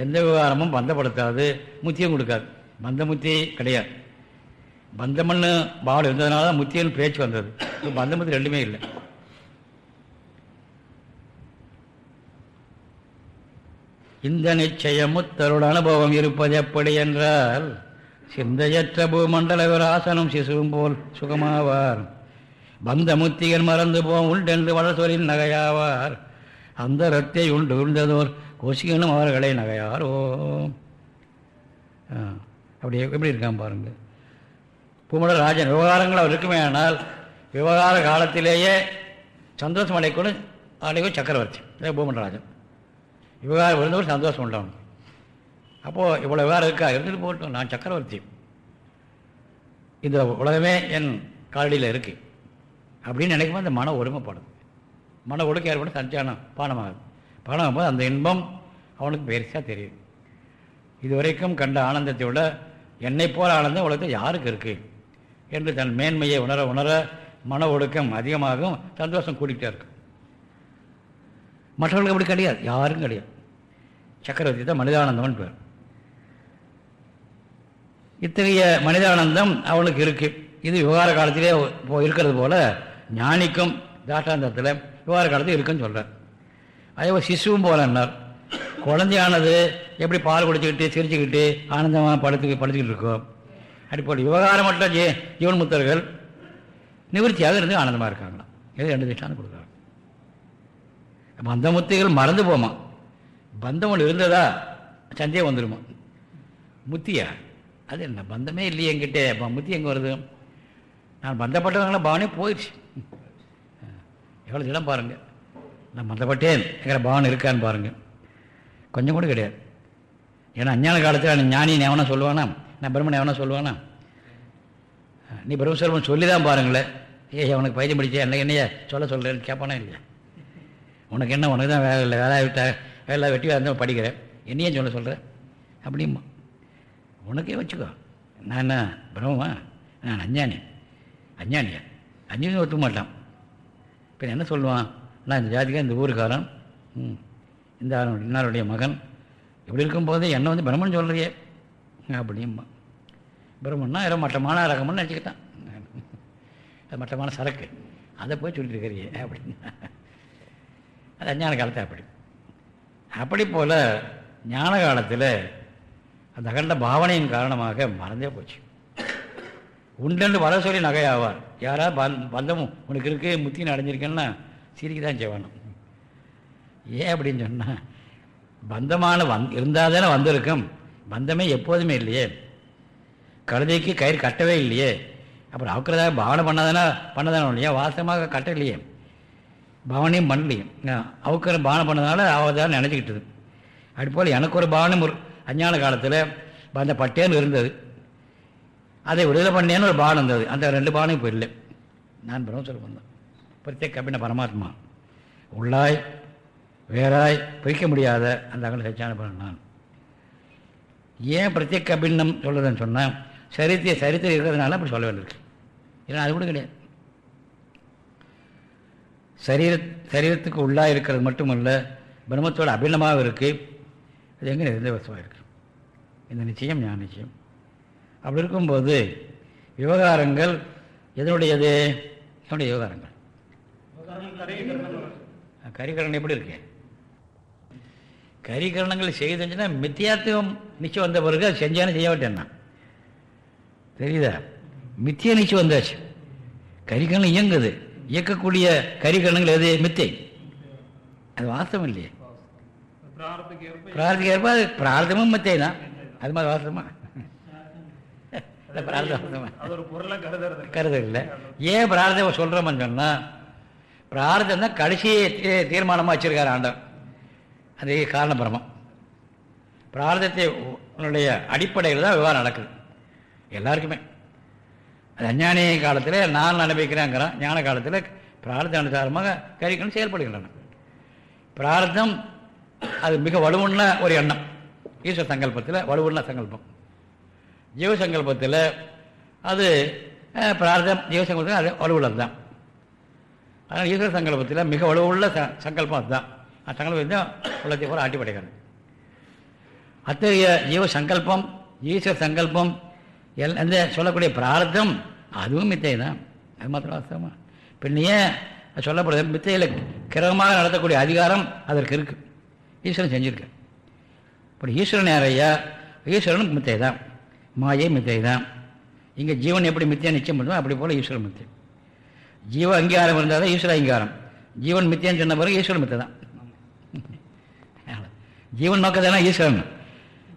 எந்த விவகாரமும் பந்தப்படுத்தாது முத்தியம் கொடுக்காது. பந்த முத்தி கிடையாது. பந்தமண்ணு பாவல் இருந்ததுனால தான் முத்தியன்னு பேச்சு வந்தது. இப்போ பந்த முத்தி ரெண்டுமே இல்லை. இந்த நிச்சயமுத்தருள் அனுபவம் இருப்பது எப்படி என்றால் சிந்தையற்ற பூமண்டல விராசனம் சிசுவும் போல் சுகமாவார். வந்த முத்திகள் மறந்து போம் உண்டென்று வளசொலின் நகையாவார். அந்த ரத்தை உண்டு உண்டதோர் கொசிகனும் அவர்களை நகையாரோ. அப்படி எப்படி இருக்கான் பாருங்க. பூமட ராஜன் விவகாரங்கள் அவர் இருக்குமே ஆனால் விவகார காலத்திலேயே சந்தோஷம் அடைக்கணும் அடைக்கும் சக்கரவர்த்தி இதே பூமண்டராஜன் விவகாரம் இருந்தவர் சந்தோஷம் உண்டாகணும் அப்போது இவ்வளோ விவகாரம் இருக்கா? இருந்துட்டு போட்டோம் நான் சக்கரவர்த்தி. இந்த உலகமே என் காலடியில் இருக்குது அப்படின்னு நினைக்கும்போது அந்த மன ஒருமைப்படும் மன ஒடுக்க ஏற்படும் சஞ்சானம் பானமாகும் பானமாகும் போது அந்த இன்பம் அவனுக்கு பெருசாக தெரியும் இதுவரைக்கும் கண்ட ஆனந்தத்தை விட என்னை போல ஆனந்தம் உலகத்தில் யாருக்கு இருக்குது என்று தன் மேன்மையை உணர உணர மன ஒடுக்கம் அதிகமாகும் சந்தோஷம் கூட்டிகிட்டே இருக்கும் மற்றவர்களுக்கு அப்படி கிடையாது. யாரும் கிடையாது. சக்கரவர்த்தி தான் மனிதானந்தம்னு பேர். இத்தகைய மனிதானந்தம் அவனுக்கு இருக்குது இது விவகார காலத்திலே இருக்கிறது போல ஞானிக்கும் தாட்டாந்தத்தில் விவகார காலத்தில் இருக்குன்னு சொல்கிறார் அதே சிசுவும் போலன்னார் குழந்தையானது எப்படி பால் குடிச்சிக்கிட்டு சிரிச்சுக்கிட்டு ஆனந்தமாக படுத்து படுத்துக்கிட்டு இருக்கோம் அடிப்படை விவகாரமற்ற ஜீ ஜீவன் முத்தர்கள் நிவர்த்தியாக இருந்து ஆனந்தமாக இருக்காங்களாம். இது ரெண்டு திஷ்டான கொடுக்குறாங்க. பந்த முத்திகள் மறந்து போமா? பந்தம் ஒன்று இருந்ததா? சந்தேகம் வந்துடுமா முத்தியா? அது என்ன பந்தமே இல்லையே என்கிட்ட முத்தி எங்கே வருது? நான் பந்தப்பட்டவங்களாம் பாவனே போயிடுச்சு. எவ்வளோ திடம் பாருங்கள் நான் மந்தப்பட்டேன். எங்கிற பாவனை இருக்கான்னு பாருங்கள் கொஞ்சம் கூட கிடையாது. ஏன்னா அஞ்ஞான காலத்தில் ஞானி எவனா சொல்லுவானா? நான் பிரம்மன் எவனா சொல்லுவானா? நீ பிரம்மஸ்வரமன் சொல்லி தான் பாருங்களேன். ஏ உனக்கு பைத்தியம் படிச்சே என்ன என்னையா சொல்ல சொல்கிறேன்னு கேட்பானா இல்லையா? உனக்கு என்ன உனக்கு தான் வேலை இல்லை வேலை விட்டா வேலை வெட்டி வேலை படிக்கிறேன். என்னையே சொல்ல சொல்கிறேன் அப்படிமா உனக்கே வச்சுக்கோ. நான் என்ன பிரம்மமா? நான் அஞ்ஞானி. அஞ்ஞானியா? அஞ்ஞானி ஒத்துக்க மாட்டான். பின் என்ன சொல்லுவான்? நான் இந்த ஜாதிக்காக இந்த ஊருக்காரன். ம். இந்த இன்னாருடைய மகன். இப்படி இருக்கும்போது என்ன வந்து பிரம்மன் சொல்கிறியே அப்படிம்பா. பிரம்மன்னா ஏதோ மட்டமான ரகம்னு நினச்சிக்கிட்டான். அது மட்டமான சரக்கு. அதை போய் சொல்லிட்டு இருக்கிறியே அப்படின்னு. அது அஞ்ஞான காலத்தை அப்படி. அப்படி போல் ஞான காலத்தில் அந்த அகண்ட பாவனையின் காரணமாக மறந்தே போச்சு. உண்டென்று வர சொல்லி நகையாவார். யாராவது பந் பந்தமும் உனக்கு இருக்கு முத்தின்னு அடைஞ்சிருக்கேன்னா சிரிக்க தான் செய்வானும் ஏன் அப்படின்னு சொன்னால் பந்தமான வந் இருந்தால் தானே வந்திருக்கும். பந்தமே எப்போதுமே இல்லையே. கழுதைக்கு கயிறு கட்டவே இல்லையே. அப்புறம் அவக்கிறதாக பாவனை பண்ணாதானே பண்ணதானே இல்லையா? வாசமாக கட்ட இல்லையே பவனையும் பண்ணலையும் அவுக்கிற பாவனை பண்ணதுனால அவதான் நினச்சிக்கிட்டது. அப்படி போல் எனக்கு ஒரு பாவனை ஒரு அஞ்ஞான காலத்தில் அந்த பட்டேன்னு இருந்தது. அதை விடுதலை பண்ணேன்னு ஒரு பானம் இருந்தது. அந்த ரெண்டு பானம் இப்போ இல்லை நான் பிரம்மஸ்வரூபம் வந்தேன் பிரத்யேக கபின பரமாத்மா. உள்ளாய் வேறாய் பிரிக்க முடியாத அந்த அகல சச்சியான பலன் நான். ஏன் பிரத்யேக கபின்னம் சொல்கிறதுன்னு சொன்னால் சரித்திர சரித்திரம் இருக்கிறதுனால அப்படி சொல்ல வேண்டியிருக்கு. ஏன்னா அது கூட கிடையாது. சரீர சரீரத்துக்கு உள்ளாக இருக்கிறது மட்டுமல்ல பிரம்மத்தோட அபிநமாக இருக்குது அது எங்கே நிறைந்த வசமாக இருக்குது இந்த நிச்சயம் ஞான நிச்சயம். அப்படி இருக்கும்போது விவகாரங்கள் எதனுடையது? என்னுடைய விவகாரங்கள். கரிகரணம் எப்படி இருக்கு? கரிகரணங்கள் செய்துச்சுன்னா மித்தியாத்துவம் நிச்சயம் வந்த பிறகு அது செஞ்சானே செய்ய மாட்டேன்னா தெரியுதா? மித்திய நிச்சயம் வந்தாச்சு. கரிகரணம் இயங்குது. இயக்கக்கூடிய கரிகரணங்கள் எது? மித்தை. அது வாஸ்தவம் இல்லையே. பிராரத்துக்கு ஏற்ப அது பிரார்த்தமும் மித்தை தான் அது மாதிரி வாஸ்தவமா? இல்லை பிரார்த்தம் வாஸ்தவமா அது ஒரு பொருளை கருதுறது. கருது இல்லை. ஏன் பிரார்த்தம் சொல்கிறோம்னு சொன்னால் பிரார்த்தம் தான் கடைசி தீர்மானமாக வச்சிருக்காரு ஆண்டவன் அது காரணபிரமம் பிரார்த்தத்தை உன்னுடைய அடிப்படையில் தான் விவகாரம் நடக்குது. எல்லாருக்குமே. அது அஞ்ஞானி காலத்தில் நான் அனுபவிக்கிறேங்கிறான். ஞான காலத்தில் பிரார்த்த அனுசாரமாக கரிக்கணும் செயல்படுகின்றன. பிரார்த்தம் அது மிக வலுவுள்ள ஒரு எண்ணம். ஈஸ்வர சங்கல்பத்தில் வலுவுள்ள சங்கல்பம். ஜீவ சங்கல்பத்தில் அது பிரார்த்தம் ஜீவசங்கல்பத்தில் அது வலுவுள்ளது தான் அதனால் ஈஸ்வர சங்கல்பத்தில் மிக வலுவுள்ள ச சங்கல்பம் அதுதான். அந்த சங்கல்பம் தான் உள்ளத்தை போல ஆட்டி படைக்கிறது. அத்தகைய ஜீவ சங்கல்பம் ஈஸ்வர சங்கல்பம் எல் அந்த சொல்லக்கூடிய பிரார்த்தம் அதுவும் மித்தை தான் அது மாத்திரம் வாஸ்தவமாக பின்ன ஏன் சொல்லப்படுது மித்தையில் கிரகமாக நடத்தக்கூடிய அதிகாரம் அதற்கு இருக்குது ஈஸ்வரன் செஞ்சுருக்கு இப்படி ஈஸ்வரன் யாரையா ஈஸ்வரனும் மித்தை தான் மாயை மித்தை தான் இங்கே ஜீவன் எப்படி மித்தியா நிச்சயம் பண்ணுமோ அப்படி போல் ஈஸ்வரன் மித்தை. ஜீவ அங்கீகாரம் இருந்தால் தான் ஈஸ்வர அங்கீகாரம். ஜீவன் மித்தியான்னு சொன்ன பிறகு ஈஸ்வரன் மித்தை தான். ஜீவன் நோக்கத்தானே ஈஸ்வரன்?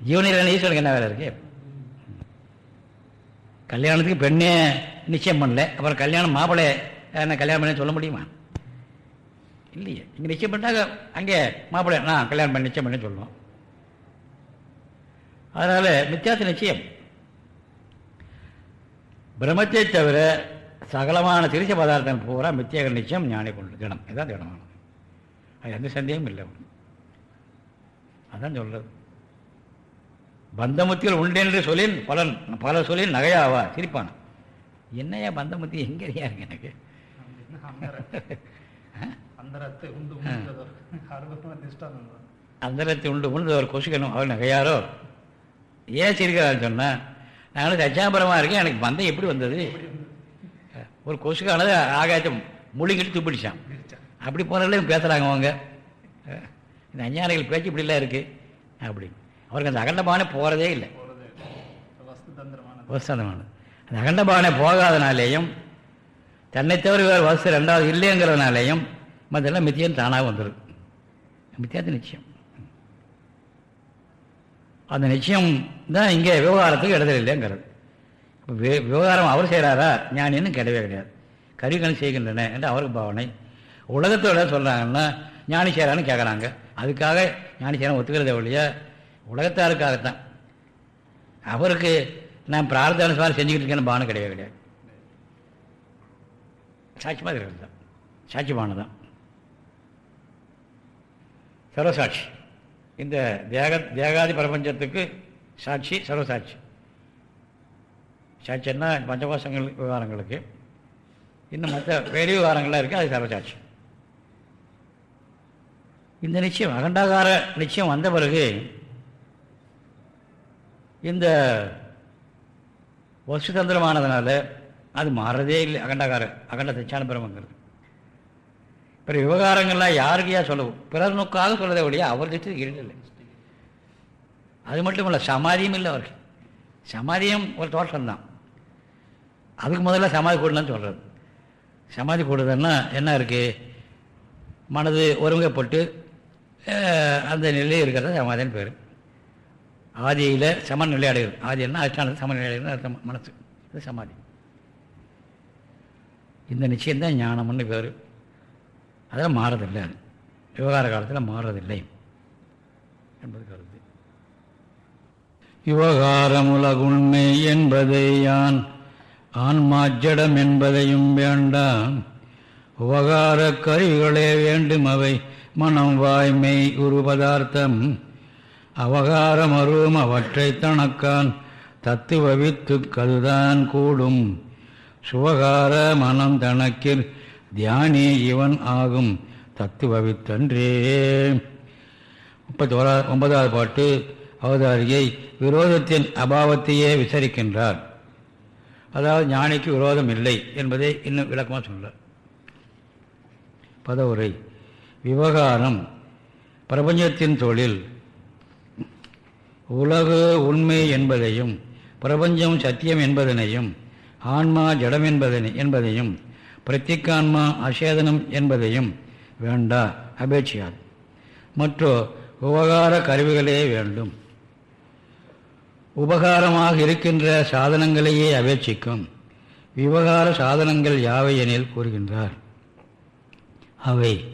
ஜீவன் இல்லைன்னா ஈஸ்வரனுக்கு என்ன வேலை இருக்கு? கல்யாணத்துக்கு பெண்ணே நிச்சயம் பண்ணல அப்புறம் கல்யாணம் மாப்பிள்ளை என்ன கல்யாணம் பண்ண சொல்ல முடியுமா? இல்லையே. இங்கே நிச்சயம் பண்ணிட்டாங்க அங்கே மாப்பிள்ளை நான் கல்யாணம் பண்ணி நிச்சயம் பண்ணி சொல்லுவோம். அதனால் மித்தியாச நிச்சயம். பிரம்மத்தை தவிர சகலமான திருச்ச பதார்த்தங்கள் பூரா மித்தியாக நிச்சயம் ஞானி கொண்டு திடம். இதுதான் திடமானது. அது எந்த சந்தேகமும் இல்லை. அதான் சொல்றது. பந்தமுத்திகள் உண்டென்று சொல்லின் பலன். பல சொல்லின் நகையாவா? சிரிப்பான. என்னையா பந்தமுத்தி? எங்கேயா இருக்கு எனக்கு? அந்தரத்தை உண்டு உண்டு ஒரு கொசுக்கணும். அவர் நகையாரோ? ஏன் சிரிக்கிறான்னு சொன்னால் நாங்களும் தச்சாபரமாக இருக்கேன். எனக்கு பந்தம் எப்படி வந்தது? ஒரு கொசுக்கானது ஆகாயத்தை முழுங்கிட்டு துப்பிடிச்சான். அப்படி போனாலும் பேசுகிறாங்க அவங்க. இந்த அஞ்ஞானிகள் பேச்சு இப்படிலாம் இருக்குது அப்படின்னு. அவருக்கு அந்த அகண்டபானை போகிறதே இல்லை. வசந்தமானது அந்த அகண்டபானை போகாதனாலேயும் தன்னை தவிர வேறு வசதி ரெண்டாவது இல்லைங்கிறதுனாலேயும் மற்றெல்லாம் மித்தியம் தானாக வந்துடும் மித்தியாத்து நிச்சயம். அந்த நிச்சயம் தான் இங்கே விவகாரத்துக்கு இடத்துல இல்லைங்கிறது. இப்போ வி- விவகாரம் அவர் செய்கிறாரா ஞானின்னு கிடையவே கிடையாது. கருவிக்கணி செய்கின்றன என்று அவருக்கு பாவனை. உலகத்தோட சொல்கிறாங்கன்னா ஞானி செய்கிறான்னு கேட்குறாங்க அதுக்காக ஞானி செய்யணும் ஒத்துக்கிறதே ஒழிய உலகத்தாருக்காகத்தான். அவருக்கு நான் பிரார்த்த அனுசாரம் செஞ்சுக்கிட்டு இருக்கேன்னு பானம் கிடையவே கிடையாது. சாட்சி மாதிரி இருக்கிறது தான். சாட்சி பானம் தான். சர்வசாட்சி. இந்த தேக தேகாதி பிரபஞ்சத்துக்கு சாட்சி சர்வசாட்சி. சாட்சின்னா பஞ்சகோஷங்கள் விவகாரங்களுக்கு. இன்னும் மற்ற வெளி விவகாரங்கள்லாம் இருக்குது அது சர்வசாட்சி. இந்த நிச்சயம் அகண்டாகார நிச்சயம் வந்த பிறகு இந்த வசுதந்திரமானதுனால அது மாறதே இல்லை அகண்டாகார அகண்ட தச்சான பிரமங்கிறது பிற விவகாரங்கள்லாம் யாருக்கையா சொல்லவும்? பிறர் நோக்காக சொல்லதே ஒழிய அவர் திட்டத்துக்கு இல்லை அது மட்டும் இல்லை சமாதியும் இல்லை அவருக்கு சமாதியும் ஒரு தோற்றம்தான். அதுக்கு முதல்ல சமாதி கூடலான்னு சொல்கிறது சமாதி கூடுதல்னா என்ன இருக்குது மனது ஒருமுகப்பட்டு அந்த நிலையில் இருக்கிறது சமாதின்னு பேர். ஆதியில் சமநிலை அடைகிறது ஆதினா அதிஷ்டானது சமநிலை அடைகிறது அர்த்தம் மனசு. இது சமாதி. இந்த நிச்சயம்தான் ஞானம்னு பேர். அதெல்லாம் மாறதில்லை அது. விவகார காலத்தில் மாறுறதில்லை என்பது கருத்து. விவகாரமுலகுண்மை என்பதை யான் ஆன்மாஜடம் என்பதையும் வேண்டாம். உபகார கருவிகளே வேண்டும் அவை மனம் வாய்மை உரு பதார்த்தம். அவகாரமருவும் அவற்றை தனக்கான் தத்துவவித்து கதுதான் கூடும். சுவகார மனம் தனக்கில் தியானி இவன் ஆகும் தத்துவவித்தன்றே. முப்பத்தி ஓரா ஒன்பதாவது பாட்டு அவதாரியை விரோதத்தின் அபாவத்தையே விசாரிக்கின்றார். அதாவது ஞானிக்கு விரோதம் இல்லை என்பதை இன்னும் விளக்கமாக சொல்றார். பதவுரை விவகாரம் பிரபஞ்சத்தின் தொழில். உலகு உண்மை என்பதையும் பிரபஞ்சம் சத்தியம் என்பதனையும் ஆன்மா ஜடம் என்பதனை என்பதையும் பிரத்திக்கான்மா அசேதனம் என்பதையும் வேண்டா அபேட்சியாது. மற்றோ உபகார கருவிகளே வேண்டும். உபகாரமாக இருக்கின்ற சாதனங்களையே அபேட்சிக்கும். விவகார சாதனங்கள் யாவை எனில் கூறுகின்றார். அவை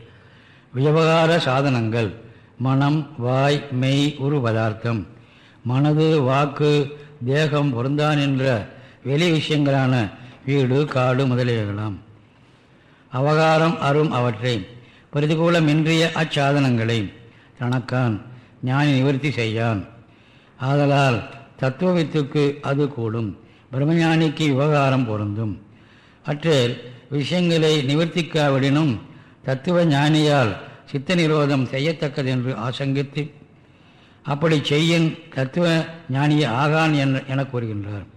விவகார சாதனங்கள் மனம் வாய் மெய் உரு பதார்த்தம். மனது வாக்கு தேகம் பொருந்தான் என்ற வெளி விஷயங்களான வீடு காடு முதலியவைகளாம். அவகாரம் அரும் அவற்றை பிரதிகூலமின்றிய அச்சாதனங்களை. தனக்கான் ஞானி நிவர்த்தி செய்யான். ஆதலால் தத்துவவித்துக்கு அது கூடும். பிரம்மஞானிக்கு விவகாரம் பொருந்தும். அற்றில் விஷயங்களை நிவர்த்திக்காவிடனும் தத்துவ ஞானியால் சித்த நிரோதம் செய்யத்தக்கது என்று ஆசங்கித்து அப்படி செய்யின் தத்துவ ஞானிய ஆகான் என கூறுகின்றார்.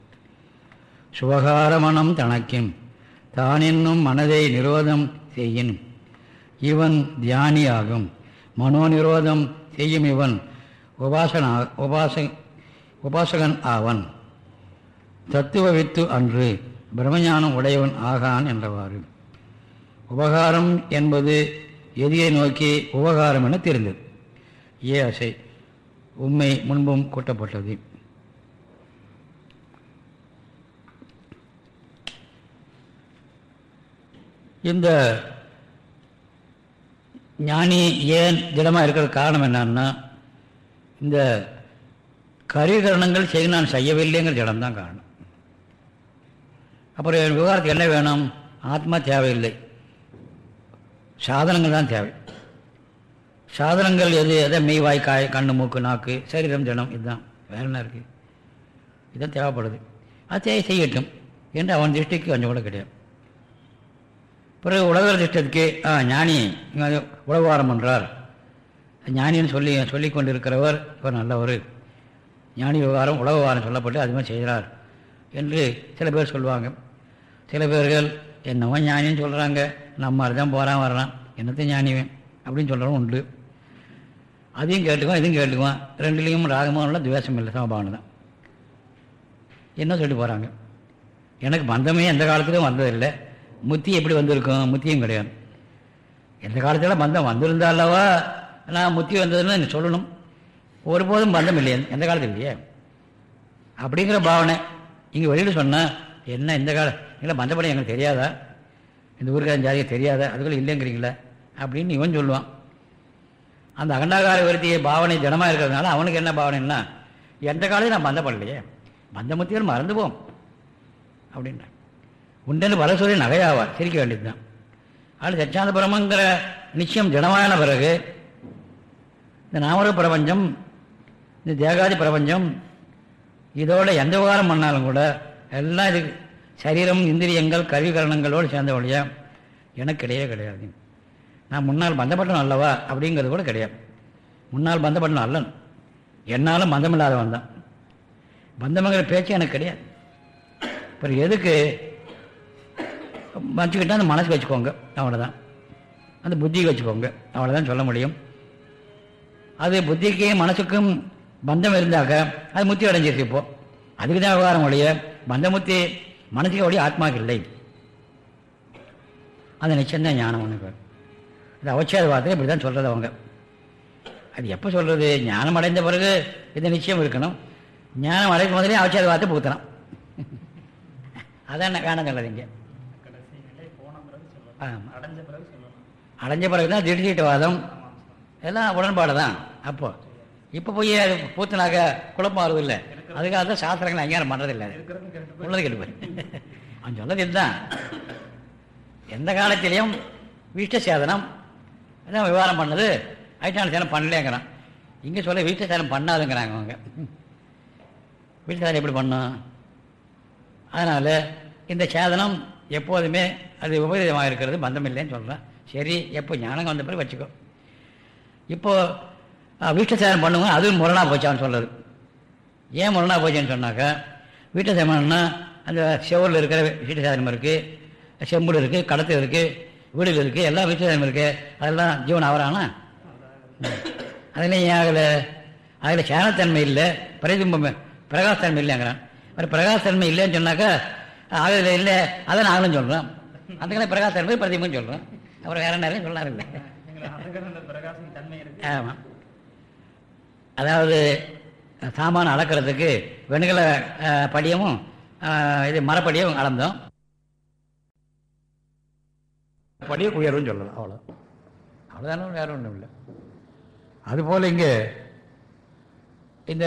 சுவகார மனம் தனக்கின் தானென்னும் மனதை நிரோதம் செய்யின். இவன் தியானியாகும். மனோநிரோதம் செய்யும் இவன் உபாசனா உபாச உபாசகன் ஆவன். தத்துவ வித்து அன்று பிரம்மஞானம் உடையவன் ஆகான் என்றவாறு. உபகாரம் என்பது எதியை நோக்கி உபகாரம் என தெரிந்தது. ஏ அசை உண்மை முன்பும் கூட்டப்பட்டது. இந்த ஞானி ஏன் திடமாக இருக்கிற காரணம் என்னன்னா இந்த கரிகரணங்கள் செய்ய நான் செய்யவில்லைங்கிற ஜடம்தான் காரணம். அப்புறம் என் விவகாரத்துக்கு என்ன வேணும்? ஆத்மா தேவையில்லை. சாதனங்கள் தான் தேவை. சாதனங்கள் எது எதை மெய் காய் கண்ணு மூக்கு நாக்கு சரீரம் தினம் இதுதான். வேற என்ன இருக்குது இதுதான் தேவைப்படுது. அது செய்யட்டும் என்று அவன் திருஷ்டிக்கு கொஞ்சம் கூட கிடையாது. பிறகு உலக திருஷ்டத்துக்கு ஆ ஞானி உலகவாரம் பண்ணுறார் ஞானின்னு சொல்லி சொல்லி கொண்டிருக்கிறவர் இவர் நல்லவர். ஞானி விவகாரம் உலகவாரம் சொல்லப்பட்டு அது மாதிரி செய்கிறார் என்று சில பேர் சொல்லுவாங்க. சில பேர்கள் என்னவோ ஞானின்னு சொல்கிறாங்க நம்ம தான் போகிறான் வர்றான். என்னத்தையும் ஞானிவேன் அப்படின்னு சொல்கிறவங்க உண்டு. அதையும் கேட்டுக்குவான் இதையும் கேட்டுக்குவான். ரெண்டுலேயும் ராகமாக உள்ள துவேஷம் இல்லை சமபாவனை தான். என்ன சொல்லிட்டு போகிறாங்க எனக்கு பந்தமே எந்த காலத்துலையும் வந்ததில்லை. முத்தி எப்படி வந்திருக்கும்? முத்தியும் கிடையாது. எந்த காலத்தில் பந்தம் வந்திருந்தா அல்லவா? நான் முத்தி வந்ததுன்னு சொல்லணும். ஒருபோதும் பந்தம் இல்லையா. எந்த காலத்தில் இல்லையே? அப்படிங்கிற பாவனை. இங்கே வெளியில் சொன்னால் என்ன இந்த காலம் இல்லை பந்தப்படம் எங்களுக்கு தெரியாதா? இந்த ஊருக்காரன் ஜாதியை தெரியாதா? அதுக்குள்ள இல்லைங்கிறீங்களா? அப்படின்னு இவன் சொல்லுவான். அந்த அகண்டாகார விருத்தியை பாவனை தினமாக இருக்கிறதுனால அவனுக்கு என்ன பாவனைன்னா எந்த காலையும் நான் பந்தப்படலையே. பந்தமுத்தியும் மறந்து போம் அப்படின்றான். உண்டென்று பல சொல்லி நகையாவார் சிரிக்க வேண்டியது தான் ஆனால் சச்சாந்த பிரமங்கிற நிச்சயம் திடமான பிறகு இந்த நாமர பிரபஞ்சம் இந்த தேகாதி பிரபஞ்சம் இதோட எந்த விவகாரம் பண்ணாலும் கூட எல்லாம் இது சரீரம் இந்திரியங்கள் கருவிகரணங்களோடு சேர்ந்த வழியா எனக்கு கிடையவே கிடையாது. நான் முன்னால் பந்தப்பட்டவன் அல்லவா அப்படிங்கிறது கூட கிடையாது. முன்னால் பந்தப்பட்டவன் அல்லன் என்னாலும் பந்தமில்லாதவன் தான். பந்தமங்கிற பேச்சு எனக்கு கிடையாது. அப்புறம் எதுக்கு வச்சுக்கிட்டால் அந்த மனசுக்கு வச்சுக்கோங்க. அவ்வளோதான் அந்த புத்திக்கு வச்சுக்கோங்க. அவ்வளோதான் சொல்ல முடியும். அது புத்திக்கு மனசுக்கும் பந்தம் இருந்தாக்க அது முத்தி அடைஞ்சிருச்சு இப்போ. அதுக்கு தான் விவகாரம் ஒழிய பந்தமுத்தி மனசுக்கு ஒழிய ஆத்மாவுக்கு இல்லை. அந்த நிச்சயம்தான் ஞானம் ஒன்று அது அவச்சேத வார்த்தை இப்படி தான் சொல்கிறது அவங்க. அது எப்போ சொல்கிறது ஞானம் அடைந்த பிறகு இந்த நிச்சயம் இருக்கணும். ஞானம் அடைந்த முதலே அவச்சேத வார்த்தை புகுத்தணும். அதான் வேணாம் சொல்லுது இங்கே கடைசி நிலை போன பிறகு சொல்லலாம் ஆமாம் அடைஞ்ச பிறகு தான் திடீட்டவாதம் எல்லாம் உடன்பாடு தான் அப்போ இப்போ போய் அது பூத்தினாக்க குழப்பம் ஆறுது இல்லை? அதுக்காக தான் சாஸ்திரங்கள் அங்கீகாரம் பண்ணுறதில்லை உள்ளது கெட்டு போய் அவன் சொன்னது இதுதான். எந்த காலத்திலையும் வீஷ்ட சேதனம் அதான் விவகாரம் பண்ணது? ஐட்டான சேதனம் பண்ணலேங்கிறான் இங்கே சொல்ல வீஷ்ட சேதனம் பண்ணாதுங்கிறாங்க அவங்க. வீட்டு சேதனம் எப்படி பண்ணும்? அதனால் இந்த சேதனம் எப்போதுமே அது உபரிதமாக இருக்கிறது பந்தம் இல்லைன்னு சொல்கிறேன் சரி எப்போ ஞானம் வந்த பிறகு வச்சுக்கோ. இப்போது வீட்டு சேதனம் பண்ணுங்க அதுவும் முரணாக போச்சான்னு சொல்கிறது ஏன் முரணாக போச்சுன்னு சொன்னாக்கா வீட்டு சேதனம்னா அந்த செவரில் இருக்கிற வீட்டு இருக்குது செம்புல் இருக்குது கடத்து இருக்குது வீடுகள் இருக்குது எல்லாம் வீட்டு சேதனம் இருக்குது அதெல்லாம் ஜீவன் ஆவறானா? அதில் ஏன் ஆகலை? அதில் சேனத்தன்மை இல்லை பிரதிபிம்பம் பிரகாசத்தன்மை இல்லைங்கிறான். మరి பிரகாசத்தன்மை இல்லைன்னு சொன்னாக்கா ஆகல இல்லை அதை நாங்களும் சொல்கிறோம் அதுக்கெல்லாம் பிரகாசத்தன்மை பிரதிபிம்பம் சொல்கிறோம் அப்புறம் வேற நிறைய சொல்லாரு இல்லை பிரகாசம் ஆமாம் அதாவது சாமான அளக்கிறதுக்கு வெண்கல படியமும் இது மரப்படியும் அளந்தோம். படிய உயர்வுன்னு சொல்லலாம் அவ்வளோ அவ்வளோதானே வேற ஒன்றும் இல்லை. அதுபோல் இங்கே இந்த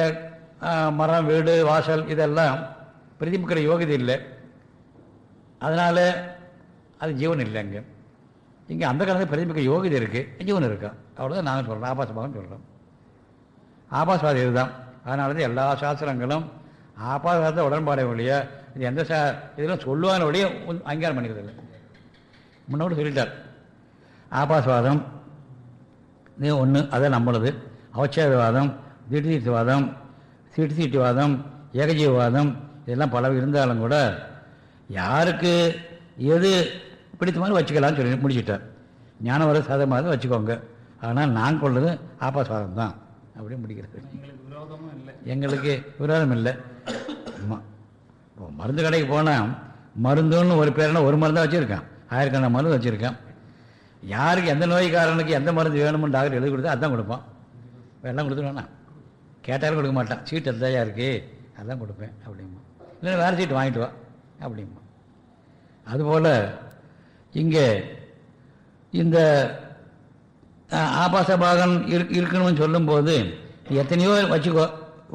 மரம் வீடு வாசல் இதெல்லாம் பிரதிபலிக்கிற யோகிதை இல்லை. அதனால் அது ஜீவன் இல்லைங்க. இங்கே அந்த காலத்தில் பிரதிபிக்க யோகிதை இருக்குது ஜீவன் இருக்கா? அவ்வளோதான் நாங்கள் சொல்கிறோம் ஆபாசமாக சொல்கிறோம் ஆபாசவாதம் இதுதான். அதனால தான் எல்லா சாஸ்திரங்களும் ஆபாசத்தை உடன்பாடை ஒழிய இது எந்த சா இதெல்லாம் சொல்லுவாங்க ஒழிய அங்கீகாரம் பண்ணிக்கிறது இல்லை. முன்னோடு சொல்லிட்டார். ஆபாசவாதம் இது ஒன்று அதை நம்மளுது. அவச்சேதவாதம் திடீர்வாதம் சீட்டு சீட்டுவாதம் ஏகஜீவவாதம் இதெல்லாம் பல இருந்தாலும் கூட யாருக்கு எது பிடித்த மாதிரி வச்சுக்கலாம்னு சொல்லி முடிச்சிட்டார் ஞானவர சாதமாக வச்சுக்கோங்க. ஆனால் நான் கொள்வது ஆபாசவாதம் தான் அப்படியே முடிக்கிறது. எங்களுக்கு விரோதமும் இல்லை. எங்களுக்கு விரோதம் இல்லை. மருந்து கடைக்கு போனால் மருந்துன்னு ஒரு பேர்னா ஒரு மருந்து வச்சுருக்கான். ஆயிரக்கணக்கான மருந்து வச்சுருக்கான். யாருக்கு எந்த நோய்க்காரனுக்கு எந்த மருந்து வேணும்னு டாக்டர் எழுதி கொடுத்தா அதான் கொடுப்பான். எல்லாம் கொடுத்துருவானா கேட்டாலும் கொடுக்க மாட்டான். சீட்டு எந்தாயா இருக்கு அதான் கொடுப்பேன் அப்படிமா. இல்லைன்னா வேறு சீட்டு வாங்கிட்டு வா. அப்படிமா அதுபோல் இங்கே இந்த ஆபாச பாகம் இரு இருக்கணும்னு சொல்லும்போது எத்தனையோ வச்சுக்கோ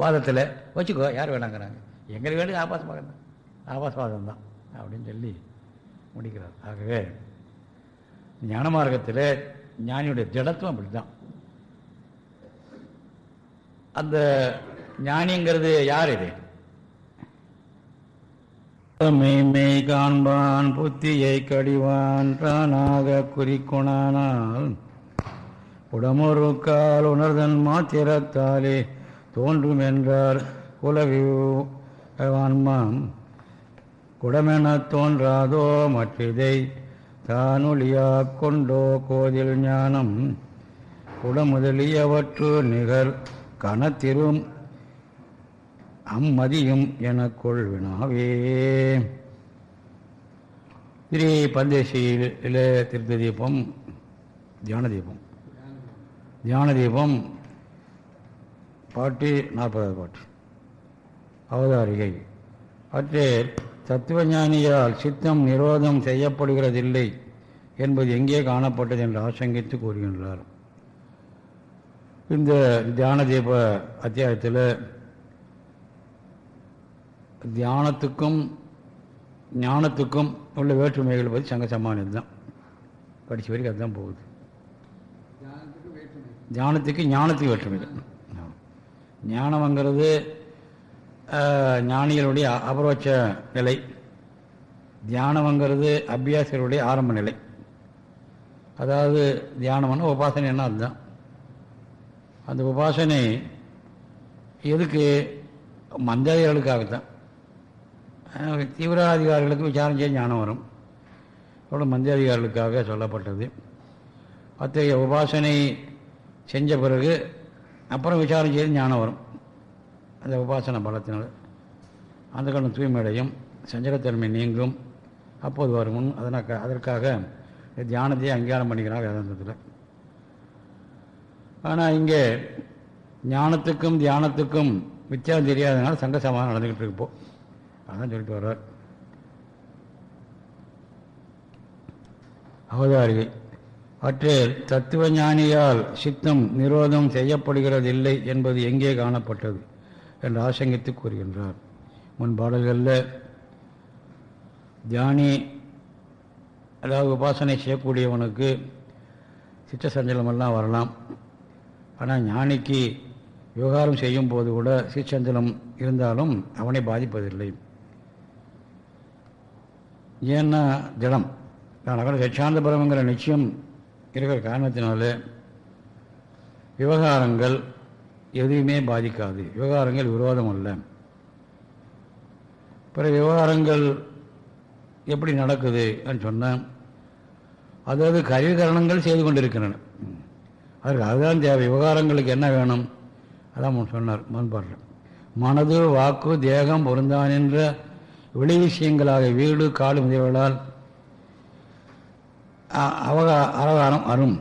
வாதத்தில் வச்சுக்கோ யார் வேணாங்கிறாங்க. எங்களுக்கு வேண்டியது ஆபாச பாகம் தான். ஆபாச வாதம் தான் அப்படின்னு சொல்லி முடிக்கிறார். ஆகவே ஞான மார்க்கத்தில் ஞானியுடைய திடத்துவம் அப்படி தான் அந்த ஞானிங்கிறது யார் இது? மெய்மெய் காண்பான் புத்தியை கடிவான் தானாக குறிக்கொணானால் உடமொரு கால் உணர்தன் மாத்திரத்தாலே தோன்றும் என்றார் குலவிவான்மாம் குடமெனத் தோன்றாதோ மற்றிதை தானொலியா கொண்டோ கோதில் ஞானம் குடமுதலியவற்று நிகர் கணத்திரும் அம்மதியும் என கொள்வினாவே. ஸ்ரீ பந்தேசியில் திருத்த தீபம் தியான தீபம் தியான தீபம் பாட்டு நாற்பதாவது பாட்டு. அவதாரிகை. அற்றே தத்துவஞானியால் சித்தம் நிரோதம் செய்யப்படுகிறதில்லை என்பது எங்கே காணப்பட்டது என்று ஆசங்கித்து கூறுகின்றார். இந்த தியான தீப அத்தியாயத்தில் தியானத்துக்கும் ஞானத்துக்கும் உள்ள வேற்றுமைகள் பற்றி சங்க சமானம் தான். படித்த வரைக்கும் அதுதான் போகுது. தியானத்துக்கு ஞானத்துக்கு வேற்றுமை. ஞானம்ங்கிறது ஞானிகளுடைய அபரோட்ச நிலை. தியானம்ங்கிறது அபியாசிகளுடைய ஆரம்ப நிலை. அதாவது தியானம்னா உபாசனைன்னா அதுதான். அந்த உபாசனை எதுக்கு? மந்தாதிகளுக்காகத்தான் ஆஹ், தீவிராதிகாரிகளுக்கு விசாரம் செய்ய ஞானம் வரும். அவ்வளோ மந்தியாதிகாரிகளுக்காக சொல்லப்பட்டது. அத்தகைய உபாசனை செஞ்ச பிறகு அப்புறம் விசாரம் செய்து ஞானம் வரும். அந்த உபாசன பலத்தினால். அந்த கடன் தூய்மையடையும் சஞ்சலத்தன்மை நீங்கும். அப்போது வரும். அதனாக்க அதற்காக தியானத்தையே அங்கீகாரம் பண்ணிக்கிறார் வேதாந்தத்தில். ஆனால் இங்கே ஞானத்துக்கும் தியானத்துக்கும் வித்தியாசம் தெரியாதனால சங்க சமாதானம் நடந்துக்கிட்டு இருப்போம் அதான் சொல்லிட்டு வர்றார். அவதாரிகை அற்றில் தத்துவ ஞானியால் சித்தம் நிரோதம் செய்யப்படுகிறதில்லை என்பது எங்கே காணப்பட்டது என்று ஆசங்கித்து கூறுகின்றார். முன் பாடல்களில் தியானி அதாவது உபாசனை செய்யக்கூடியவனுக்கு சித்த சஞ்சலமெல்லாம் வரலாம். ஆனால் ஞானிக்கு விவகாரம் செய்யும் போது கூட சிற்சஞ்சலம் இருந்தாலும் அவனை பாதிப்பதில்லை. ஏன்னா திடம் நான் சச்சாந்த பரமங்கிற நிச்சயம் இருக்கிற காரணத்தினால விவகாரங்கள் எதுவுமே பாதிக்காது. விவகாரங்கள் விரோதம் அல்ல. பிற விவகாரங்கள் எப்படி நடக்குது சொன்னால் அதாவது கருவிகரணங்கள் செய்து கொண்டிருக்கின்றன. அதற்கு அதுதான் தேவை. விவகாரங்களுக்கு என்ன வேணும்? அதான் சொன்னார் மண்பாடுறேன் மனது வாக்கு தேகம் பொருந்தான் என்ற விளை விஷயங்களாக வீடு காடு முதல்வர்களால் அவகா அவகாரம் அரும்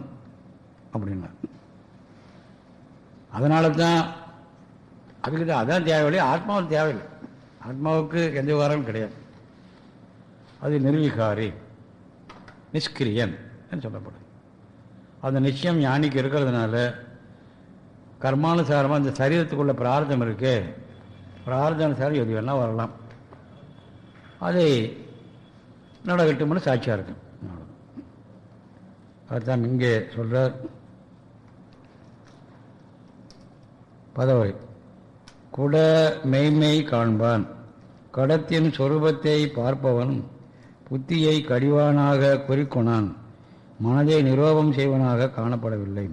அப்படின்னா அதனால தான் அதுக்கு தான் அதான் தேவையில்லை ஆத்மாவுக்கு தேவையில்லை. ஆத்மாவுக்கு எந்த விவகாரமும் கிடையாது. அது நிர்வீகாரி நிஷ்கிரியன் என்று சொல்லப்படுது. அந்த நிச்சயம் ஞானிக்கு இருக்கிறதுனால கர்மானுசாரமாக அந்த சரீரத்துக்குள்ள பிரார்த்தம் இருக்கு பிரார்த்தனுசாரம் எது வேணால் வரலாம். அதை நடக்கட்டும்னு சாட்சியாக இருக்கும். அதுதான் இங்கே சொல்கிறார் பதவை. குட மெய்மை காண்பான். கடத்தின் சொரூபத்தை பார்ப்பவன் புத்தியை கடிவானாக குறிக்கொணான் மனதை நிரோபம் செய்வனாக காணப்படவில்லை.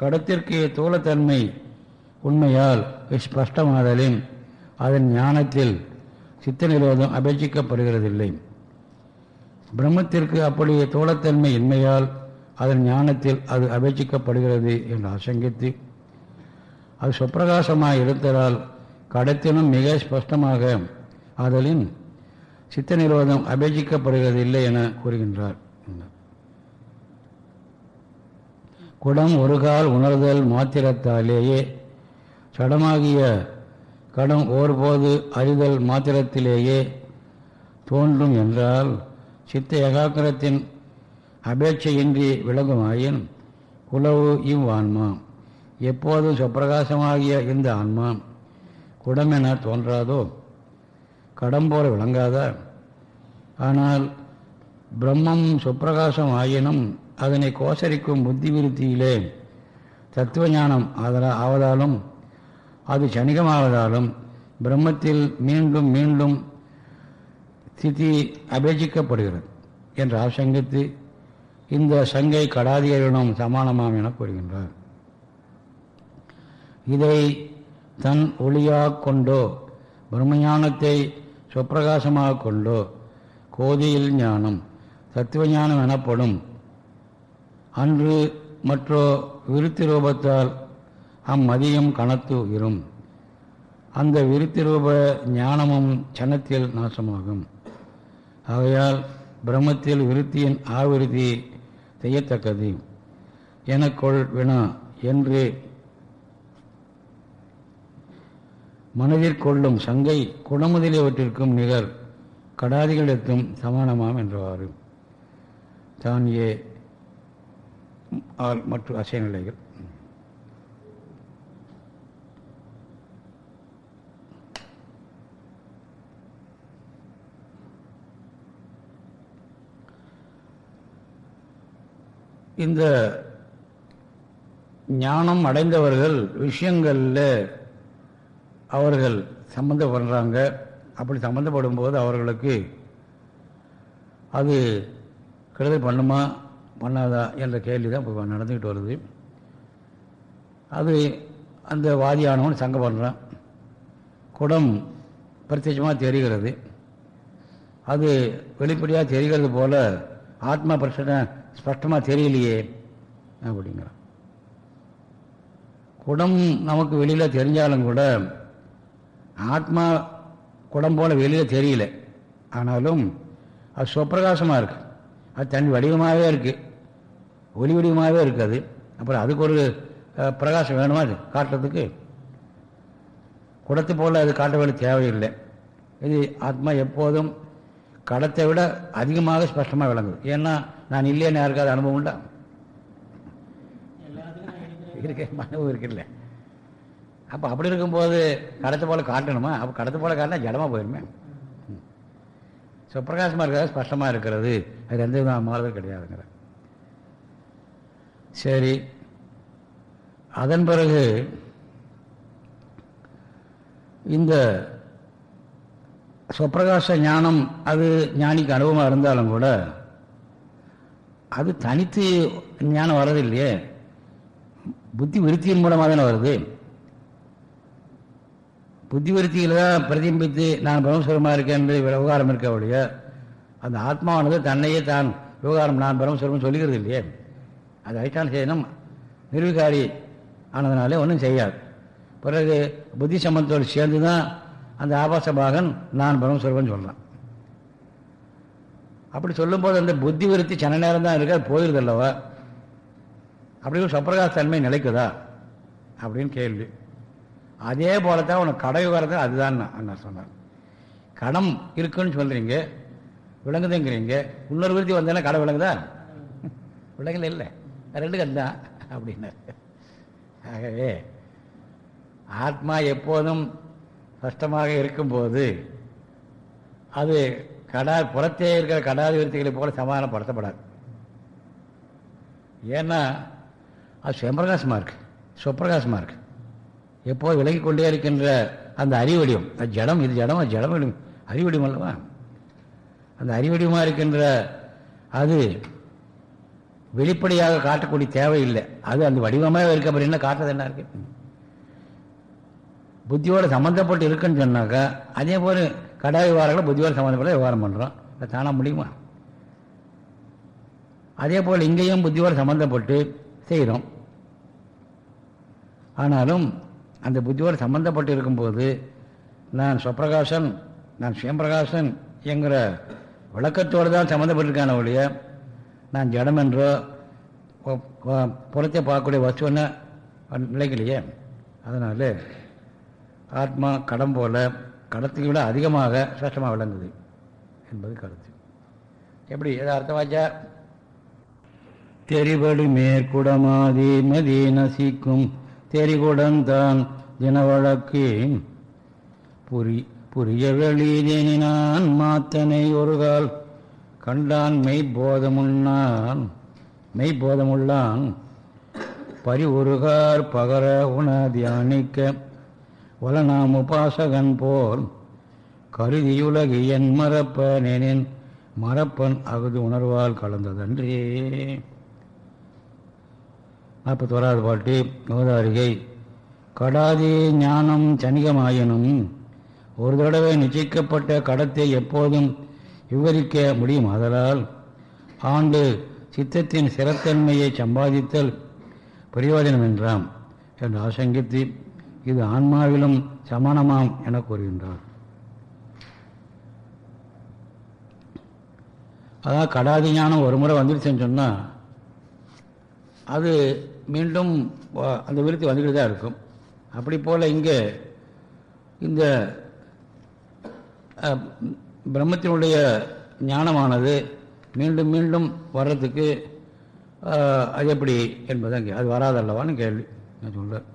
கடத்திற்கு தூளத்தன்மை உண்மையால் ஸ்பஷ்டமாதலின் அதன் ஞானத்தில் சித்த நிரோதம் அபேட்சிக்கப்படுகிறதில்லை. பிரம்மத்திற்கு அப்படியே தோழத்தன்மை இன்மையால் அதன் ஞானத்தில் அது அபேட்சிக்கப்படுகிறது என்று ஆசங்கித்து அது சுப்பிரகாசமாக இருந்ததால் கடத்தினும் மிக ஸ்பஷ்டமாக ஆதலின் சித்த நிரோதம் அபேட்சிக்கப்படுகிறது இல்லை என கூறுகின்றார். குடம் ஒரு கால் உணர்தல் மாத்திரத்தாலேயே சடமாகிய கடம் ஒருபோது அறிதல் மாத்திரத்திலேயே தோன்றும் என்றால் சித்த ஏகாக்கிரத்தின் அபேட்சையின்றி விளங்குமாயின் குலவு இவ்வான்மா எப்போதும் சுப்பிரகாசமாகிய இந்த ஆன்மா குடமென தோன்றாதோ? கடம் போல விளங்காதா? ஆனால் பிரம்மம் சுப்பிரகாசம் ஆயினும் அதனை கோசரிக்கும் புத்தி விருத்தியிலே தத்துவ ஞானம் ஆதலா ஆவதாலும் அது சனிகமாவதாலும் பிரம்மத்தில் மீண்டும் மீண்டும் ஸ்திதி அபேட்சிக்கப்படுகிறது என்று ஆசங்கித்து இந்த சங்கை கடாதியரிடம் சமானமாம் என கூறுகின்றார். இதை தன் ஒளியாக கொண்டோ பிரம்மஞானத்தை சுப்பிரகாசமாக கொண்டோ கோதியில் ஞானம் தத்துவ ஞானம் எனப்படும் அன்று மற்றோ விருத்தி ரூபத்தால் அம்மதியம் கணத்து உயிரும் அந்த விருத்தி ரூப ஞானமும் சனத்தில் நாசமாகும். ஆகையால் பிரம்மத்தில் விருத்தியின் ஆவிருத்தி செய்யத்தக்கது. எனக்கொள் வினா என்று மனதிற்கொள்ளும் சங்கை குணமுதலியவற்றிற்கும் நிகர் கடாதிகளிடத்தும் சமானமாம் என்றவாறு. தான் ஏ மற்றும் அசைநிலைகள். இந்த ஞானம் அடைந்தவர்கள் விஷயங்களில் அவர்கள் சம்மந்தப்படுறாங்க அப்படி சம்மந்தப்படும் போது அவர்களுக்கு அது கெடுதல் பண்ணுமா பண்ணாதா என்ற கேள்வி தான் இப்போ நடந்துக்கிட்டு வருது. அது அந்த வாதியானவன் சங்கம் பண்ணுறான் குடம் பிரத்யட்சமாக தெரிகிறது. அது வெளிப்படையாக தெரிகிறது போல ஆத்மா பிரச்சனை ஸ்பஷ்டமாக தெரியலையே அப்படிங்கிறான். குடம் நமக்கு வெளியில் தெரிஞ்சாலும் கூட ஆத்மா குடம் போல் வெளியில் தெரியல. ஆனாலும் அது சுப்பிரகாசமாக இருக்குது அது தன் வடிவமாகவே இருக்குது ஒளி வடிவமாகவே இருக்குது அப்புறம் அதுக்கு ஒரு பிரகாசம் வேணுமா அது? காட்டுறதுக்கு? குடத்தை போல் அது காட்ட வேண்டிய தேவையில்லை. இது ஆத்மா எப்போதும் கடத்தை விட அதிகமாக ஸ்பஷ்டமாக விளங்குது. ஏன்னா நான் இல்லைன்னு யாருக்காவது அனுபவம் உண்டா? இருக்கு அனுபவம் இருக்குல்ல. அப்போ அப்படி இருக்கும்போது கடத்தை போல காட்டணுமா? அப்போ கடத்தை போல காட்டினா ஜடமாக போயிருமே. ம். சுப்பிரகாசமாக இருக்கிறது ஸ்பஷ்டமாக இருக்கிறது. அது எந்த விதமான மாறுதல் கிடையாதுங்கிற. சரி. அதன் பிறகு இந்த சுப்பிரகாச ஞானம் அது ஞானிக்கு அனுபவமாக இருந்தாலும் கூட அது தனித்து ஞானம் வர்றது இல்லையே புத்தி விருத்தியின் மூலமாக தானே வருது. புத்தி விருத்தியில் தான் பிரதிபித்து நான் பிரம்மஸ்வரமாக இருக்கேன் என்று விவகாரம் இருக்க ஒழிய அந்த ஆத்மாவானது தன்னையே தான் விவகாரம் நான் பிரம்மஸ்வரம் சொல்லுகிறது இல்லையே. அது அதிஷ்டான செய்யணும் நிர்வீகாரி ஆனதுனாலே ஒன்றும் செய்யாது. பிறகு புத்தி சம்பந்தத்தோடு சேர்ந்து தான் அந்த ஆபாச பாகன் நான் பிரம்மஸ்வரம்னு சொல்கிறான் அப்படி சொல்லும்போது அந்த புத்தி விருத்தி சன நேரம் தான் இருக்காது போயிருது அல்லவா அப்படி ஒரு தன்மை நிலைக்குதா? அப்படின்னு கேள்வி. அதே போல தான் உனக்கு கடை விவகாரத்தை அதுதான் நான் சொன்னார் சொன்னேன். கடம் இருக்குன்னு சொல்கிறீங்க விளங்குதுங்கிறீங்க இன்னொரு விருத்தி வந்தேன்னா கடை விளங்குதா? விளங்கல இல்லை. ரெண்டு கந்தான் அப்படின்னார். ஆகவே ஆத்மா எப்போதும் கஷ்டமாக இருக்கும்போது அது கடா புறத்தே இருக்கிற கடாதிபத்திகளை போல சமாதானப்படுத்தப்படாது. ஏன்னா அது சுயம்பிரகாசமாக இருக்கு சுப்பிரகாசமாக இருக்கு. எப்போது விலகி கொண்டே இருக்கின்ற அந்த அறிவடிவம் அது ஜடம் இது ஜடம் அது ஜடம் அறிவடிவம் அல்லவா? அந்த அறிவடிவமாக இருக்கின்ற அது வெளிப்படையாக காட்டக்கூடிய தேவையில்லை. அது அந்த வடிவமாக இருக்க அப்படின்னா காட்டுறது என்ன இருக்கு? புத்தியோட சம்மந்தப்பட்டு இருக்குன்னு சொன்னாக்கா அதே போல கடா விவகாரங்களை புத்தியோட சம்மந்தப்பட்ட விவகாரம் பண்ணுறோம் அது தானாக முடியுமா? அதே போல் இங்கேயும் புத்தியோட சம்மந்தப்பட்டு செய்கிறோம் ஆனாலும் அந்த புத்தியோடு சம்மந்தப்பட்டு இருக்கும்போது நான் சுவப்பிரகாசன் நான் சுயம்பிரகாசன் என்கிற விளக்கத்தோடு தான் சம்மந்தப்பட்டிருக்கான ஒழிய நான் ஜடம் என்றோ புறத்தை பார்க்கக்கூடிய வஸ்துவன நிலைக்கலையே அதனால் ஆத்மா கடம் போல கடத்தை விட அதிகமாக சிரேஷ்டமாக விளங்குது என்பது கருத்து. எப்படி? எதை அர்த்தமாச்சா தெரிபடு மேற்குடமாதி மதி நசிக்கும் தெரிகுடந்தான் தினவழக்கு. புரி புரிய வெளியினான் மாத்தனை ஒருகால் கண்டான் மெய்போதமுன்னான் மெய்போதமுள்ளான் பரி ஒருகார் பகர உண தியானிக்க வலனாம் உபாசகன் போல் கருதியுலகு என் மறப்பனேனின் மறப்பன் அகுது உணர்வால் கலந்ததன்றே. நாற்பத்தோராவது பாட்டு கோதாரிகை கடாதி ஞானம் சனிகமாயினும் ஒரு தடவை நிச்சயிக்கப்பட்ட கடத்தை எப்போதும் விவரிக்க முடியும் அதனால் ஆண்டு சித்தத்தின் சிறத்தன்மையை சம்பாதித்தல் பிரயோஜனம் என்றாம் என்று ஆசங்கித்து இது ஆன்மாவிலும் சமானமாம் என கூறுகின்றார். அதாவது கடாதி ஞானம் ஒரு முறை வந்துருச்சுன்னு சொன்னால் அது மீண்டும் அந்த விருத்தி வந்துக்கிட்டு தான் இருக்கும். அப்படி போல் இங்கே இந்த பிரம்மத்தினுடைய ஞானமானது மீண்டும் மீண்டும் வர்றதுக்கு அது எப்படி என்பது அங்கே அது வராதல்லவான்னு கேள்வி நான் சொல்கிறேன்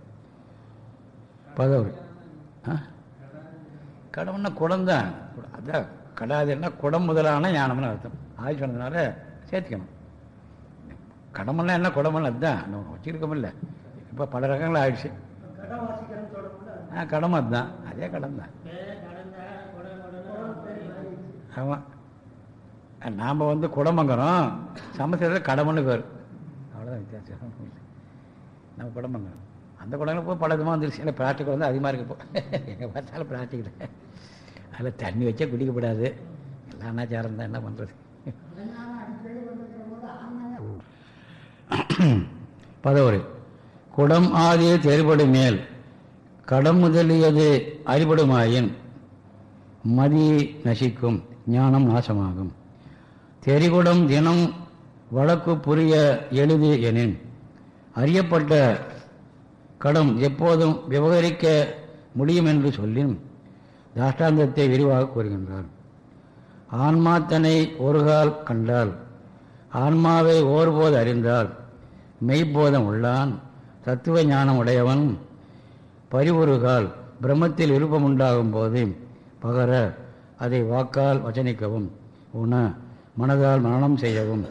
பதவி ஆ? கடவுள்னா குடம்தான் அதான் கடாதுன்னா குடம் முதலான ஞானம்னு அர்த்தம். ஆய் சொன்னதுனால சேர்த்துக்கணும். கடமெல்லாம் என்ன குடமெல்லாம் அதுதான் நம்ம வச்சிருக்கோமில்ல இப்போ பல ரகங்கள் ஆயிடுச்சு. ஆ கடமை அதுதான் அதே கடன் தான் ஆமாம் நாம் வந்து குடமங்கரம் சமஸ்கிருதத்தில் கடமன்னு பேர். அவ்வளோதான் வித்தியாசம். நம்ம குடமங்கரம் அந்த குழந்தைங்க போய் பல விதமாக வந்துருச்சு. இல்லை பிளாஸ்டிக் வந்து அதிகமாக இருக்கு இப்போ. எங்கே பார்த்தாலும் பிளாஸ்டிக்கில் அதில் தண்ணி வச்சா குடிக்கப்படாது. எல்லாம் அண்ணாச்சாரம் தான். என்ன பண்ணுறது பதவுரை. குடம் ஆதிய தெரிபடு மேல். கடம் முதலியது அறிபடுமாயின் மதி நசிக்கும். ஞானம் நாசமாகும். தெரிகுடம் தினம் வழக்கு புரிய எளிது எனின். அறியப்பட்ட கடம் எப்போதும் விவகரிக்க முடியும் என்று சொல்லின் தாஷ்டாந்தத்தை விரிவாக கூறுகின்றார் ஆன்மா தன்னை ஒருகால் கண்டால் ஆன்மாவை ஓர்போது அறிந்தால் மெய்போதம் உள்ளான் தத்துவ ஞானம் உடையவன் பரிவுருகால் பிரம்மத்தில் விருப்பம் உண்டாகும் போது பகர அதை வாக்கால் வச்சனிக்கவும் உண மனதால் மரணம் செய்யவும்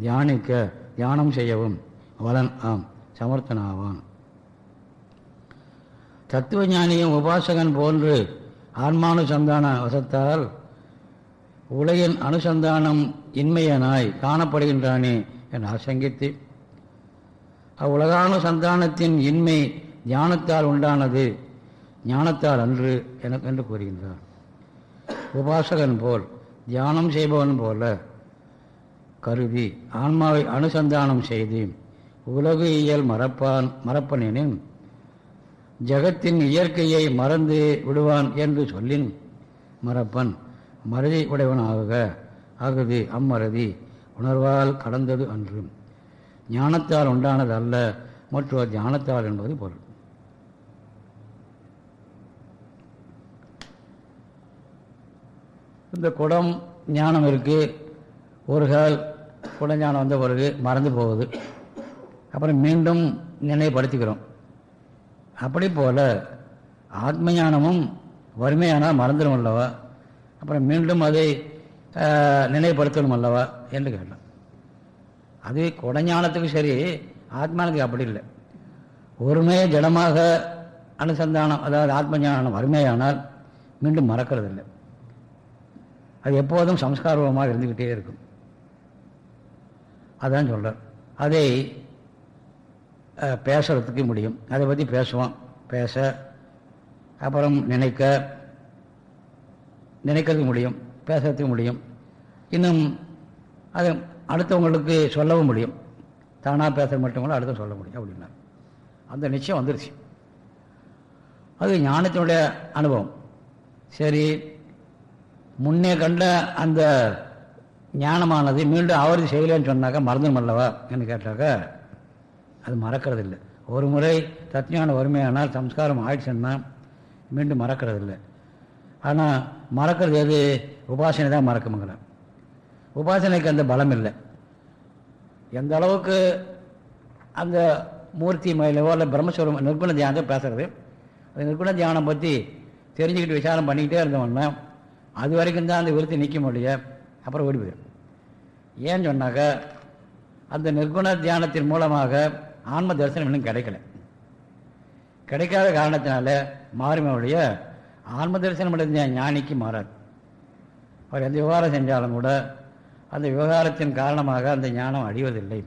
தியானிக்க தியானம் செய்யவும் வளன் ஆம் சமர்த்தனாவான். தத்துவ ஞானியும் உபாசகன் போன்று ஆன்மானுசந்தான வசத்தால் உலகின் அனுசந்தானம் இன்மையனாய் காணப்படுகின்றானே என ஆசங்கித்து அவ்வுலகானுசந்தானத்தின் இன்மை ஞானத்தால் உண்டானது ஞானத்தால் அன்று என என்று கூறுகின்றார். உபாசகன் போல் தியானம் செய்பவன் போல கருதி ஆன்மாவை அனுசந்தானம் செய்து உலகு இயல் மறப்பான் மறப்பனெனின் ஜகத்தின் இயற்கையை மறந்து விடுவான் என்று சொல்லின் மறப்பன் மறதி உடையவனாக. ஆகுது அம்மறதி உணர்வால் கடந்தது அன்று. ஞானத்தால் உண்டானது அல்ல. மற்றொரு தியானத்தால் என்பது பொருள். இந்த குடம் ஞானம் இருக்குது ஒரு கால் குடஞ்ஞானம் வந்த பிறகு மறந்து போகுது. அப்புறம் மீண்டும் நினைவுபடுத்திக்கிறோம். அப்படி போல் ஆத்மஞானமும் வறுமையானால் மறந்துடும் அல்லவா? அப்புறம் மீண்டும் அதை நினைவுபடுத்தணும் அல்லவா? என்று கேட்டோம் அது குடஞானத்துக்கு சரி ஆத்மானுக்கு அப்படி இல்லை. ஒருமைய ஜடமாக அனுசந்தானம் அதாவது ஆத்ம ஞானம் வறுமையானால் மீண்டும் மறக்கிறதில்லை. அது எப்போதும் சம்ஸ்காரமாக இருந்துக்கிட்டே இருக்கும். அதான் சொல்கிறார் அதை பேசுறதுக்கு முடியும். அதை பற்றி பேசுவோம். பேச அப்புறம் நினைக்க நினைக்கிறதுக்கு முடியும். பேசுறதுக்கு முடியும். இன்னும் அது அடுத்தவங்களுக்கு சொல்லவும் முடியும். தானாக பேச மட்டும் அடுத்த சொல்ல முடியும் அப்படின்னா. அந்த நிச்சயம் வந்துருச்சு. அது ஞானத்தினுடைய அனுபவம். சரி முன்னே கண்ட அந்த ஞானமானது மீண்டும் ஆவர்த்தி செய்யலன்னு சொன்னாக்கா மறந்துடும் அல்லவா என்று கேட்டாக்கா அது மறக்கிறது இல்லை ஒரு முறை தத்ஞான வறுமையானால் சம்ஸ்காரம் ஆயிடுச்சுன்னா மீண்டும் மறக்கிறதில்லை. ஆனால் மறக்கிறது எது? உபாசனை தான் மறக்குமுங்கிறான் உபாசனைக்கு அந்த பலம் இல்லை. எந்த அளவுக்கு அந்த மூர்த்தி மயிலவோ இல்லை பிரம்மஸ்வரம் நிர்குண தியானத்தை பேசுறது அந்த நிர்குண தியானம் பற்றி தெரிஞ்சுக்கிட்டு விசாரம் பண்ணிக்கிட்டே இருந்தோம்னா அது வரைக்கும் தான் அந்த விருத்தி நிற்க முடிய அப்புறம் ஓடி போயிடும் ஏன்னு சொன்னாக்கா அந்த நிர்குண தியானத்தின் மூலமாக ஆன்ம தரிசனம் இன்னும் கிடைக்கல. கிடைக்காத காரணத்தினால மாறுமையுடைய ஆன்ம தரிசனம் அடைந்த ஞானிக்கு மாறாது. அவர் எந்த விவகாரம் செஞ்சாலும் கூட அந்த விவகாரத்தின் காரணமாக அந்த ஞானம் அழிவதில்லை.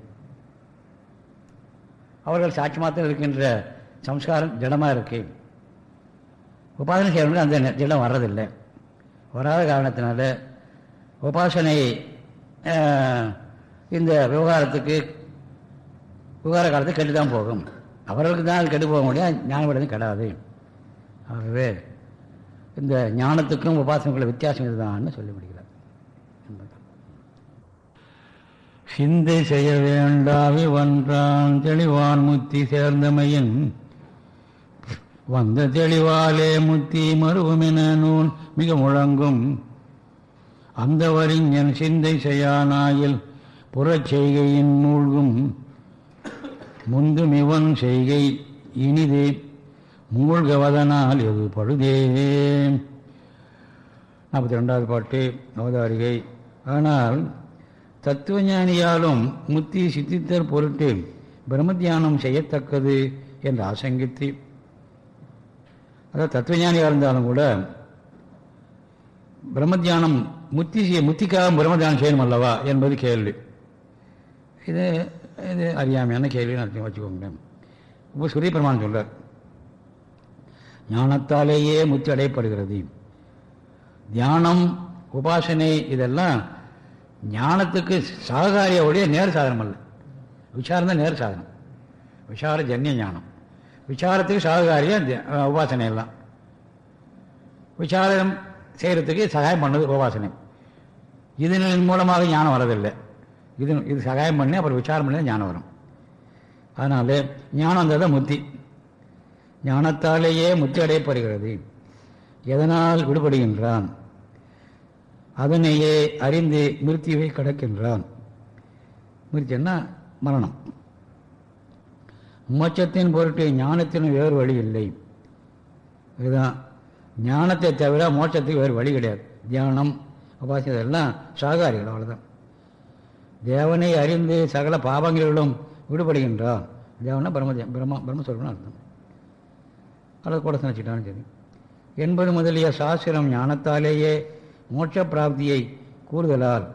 அவர்கள் சாட்சி மாத்திரம் இருக்கின்ற சம்ஸ்காரம் திடமாக இருக்கு. உபாசனை செய்யணும் அந்த திடம் வர்றதில்லை. வராத காரணத்தினால உபாசனை இந்த விவகாரத்துக்கு விவகார காலத்தில் கெட்டு தான் போகும். அவர்களுக்கு தான் அது கெட்டு போக முடியும். ஞானப்படம் கெடாது. ஆகவே இந்த ஞானத்துக்கும் உபாசனைக்குள்ள வித்தியாசம் இதுதான்னு சொல்லி முடிகிறார் சிந்தை செய்ய வேண்டாவே வன்றான் தெளிவான் முத்தி சேர்ந்தமையின் வந்த தெளிவாலே முத்தி மருவமென நூல் மிக முழங்கும். அந்த வரிஞன் சிந்தை செய்யானாயில் புறச் செய்கையின் மூழ்கும் முந்தும் செய்கை இனிதே மூழ்கவதனால் எது பழுதே? நாற்பத்தி ரெண்டாவது பாட்டு அவதாரிகை ஆனால் தத்துவஞானியாலும் முத்தி சித்தித்தர் பொருட்டு பிரம்மத்தியானம் செய்யத்தக்கது என்று ஆசங்கித்து அதாவது தத்துவஞானியாக இருந்தாலும் கூட பிரம்மத்தியானம் முத்தி முத்திக்காக பிரம்மத்தியானம் செய்யணும் அல்லவா என்பது கேள்வி. இது இது அறியாமையான கேள்வின்னு நடத்தி வச்சுக்கோங்க இப்போ சூரிய பிரமாணம் சொல்றார் ஞானத்தாலேயே முத்தி அடையப்படுகிறது. தியானம் உபாசனை இதெல்லாம் ஞானத்துக்கு சககாரியோடைய நேர் சாதனம் அல்ல. விசாரம் தான் நேர் சாதனம். விசார ஜன்ய ஞானம். விசாரத்துக்கு சககாரியா உபாசனை எல்லாம். விசாரம் செய்கிறதுக்கு சகாயம் பண்ணது உபாசனை. இதன் மூலமாக ஞானம் வரதில்லை. இது இது சகாயம் பண்ணி அப்புறம் விசாரம் பண்ணி ஞானம் வரும். அதனால ஞானம் தான் முத்தி. ஞானத்தாலேயே முத்தி அடையப்படுகிறது எதனால் விடுபடுகின்றான்? அதனையே அறிந்து மிருத்தியை கடக்கின்றான். மிருத்தின்னா மரணம். மோட்சத்தின் பொருட்டு ஞானத்தின் வேறு வழி இல்லை. இதுதான். ஞானத்தை தவிர மோட்சத்துக்கு வேறு வழி கிடையாது. தியானம் உபாசனம் இதெல்லாம் சாகாரிகள் அவ்வளோதான் தேவனை அறிந்து சகல பாவங்களிலும் விடுபடுகின்றான். தேவனா பிரம்ம பிரம்ம பிரம்மஸ்வரூபம்னு அர்த்தம். அல்லது கூட நினச்சிட்டாலும் சரி. என்பது முதலிய சாஸ்திரம் ஞானத்தாலேயே மோட்ச பிராப்தியை கூறுதலால்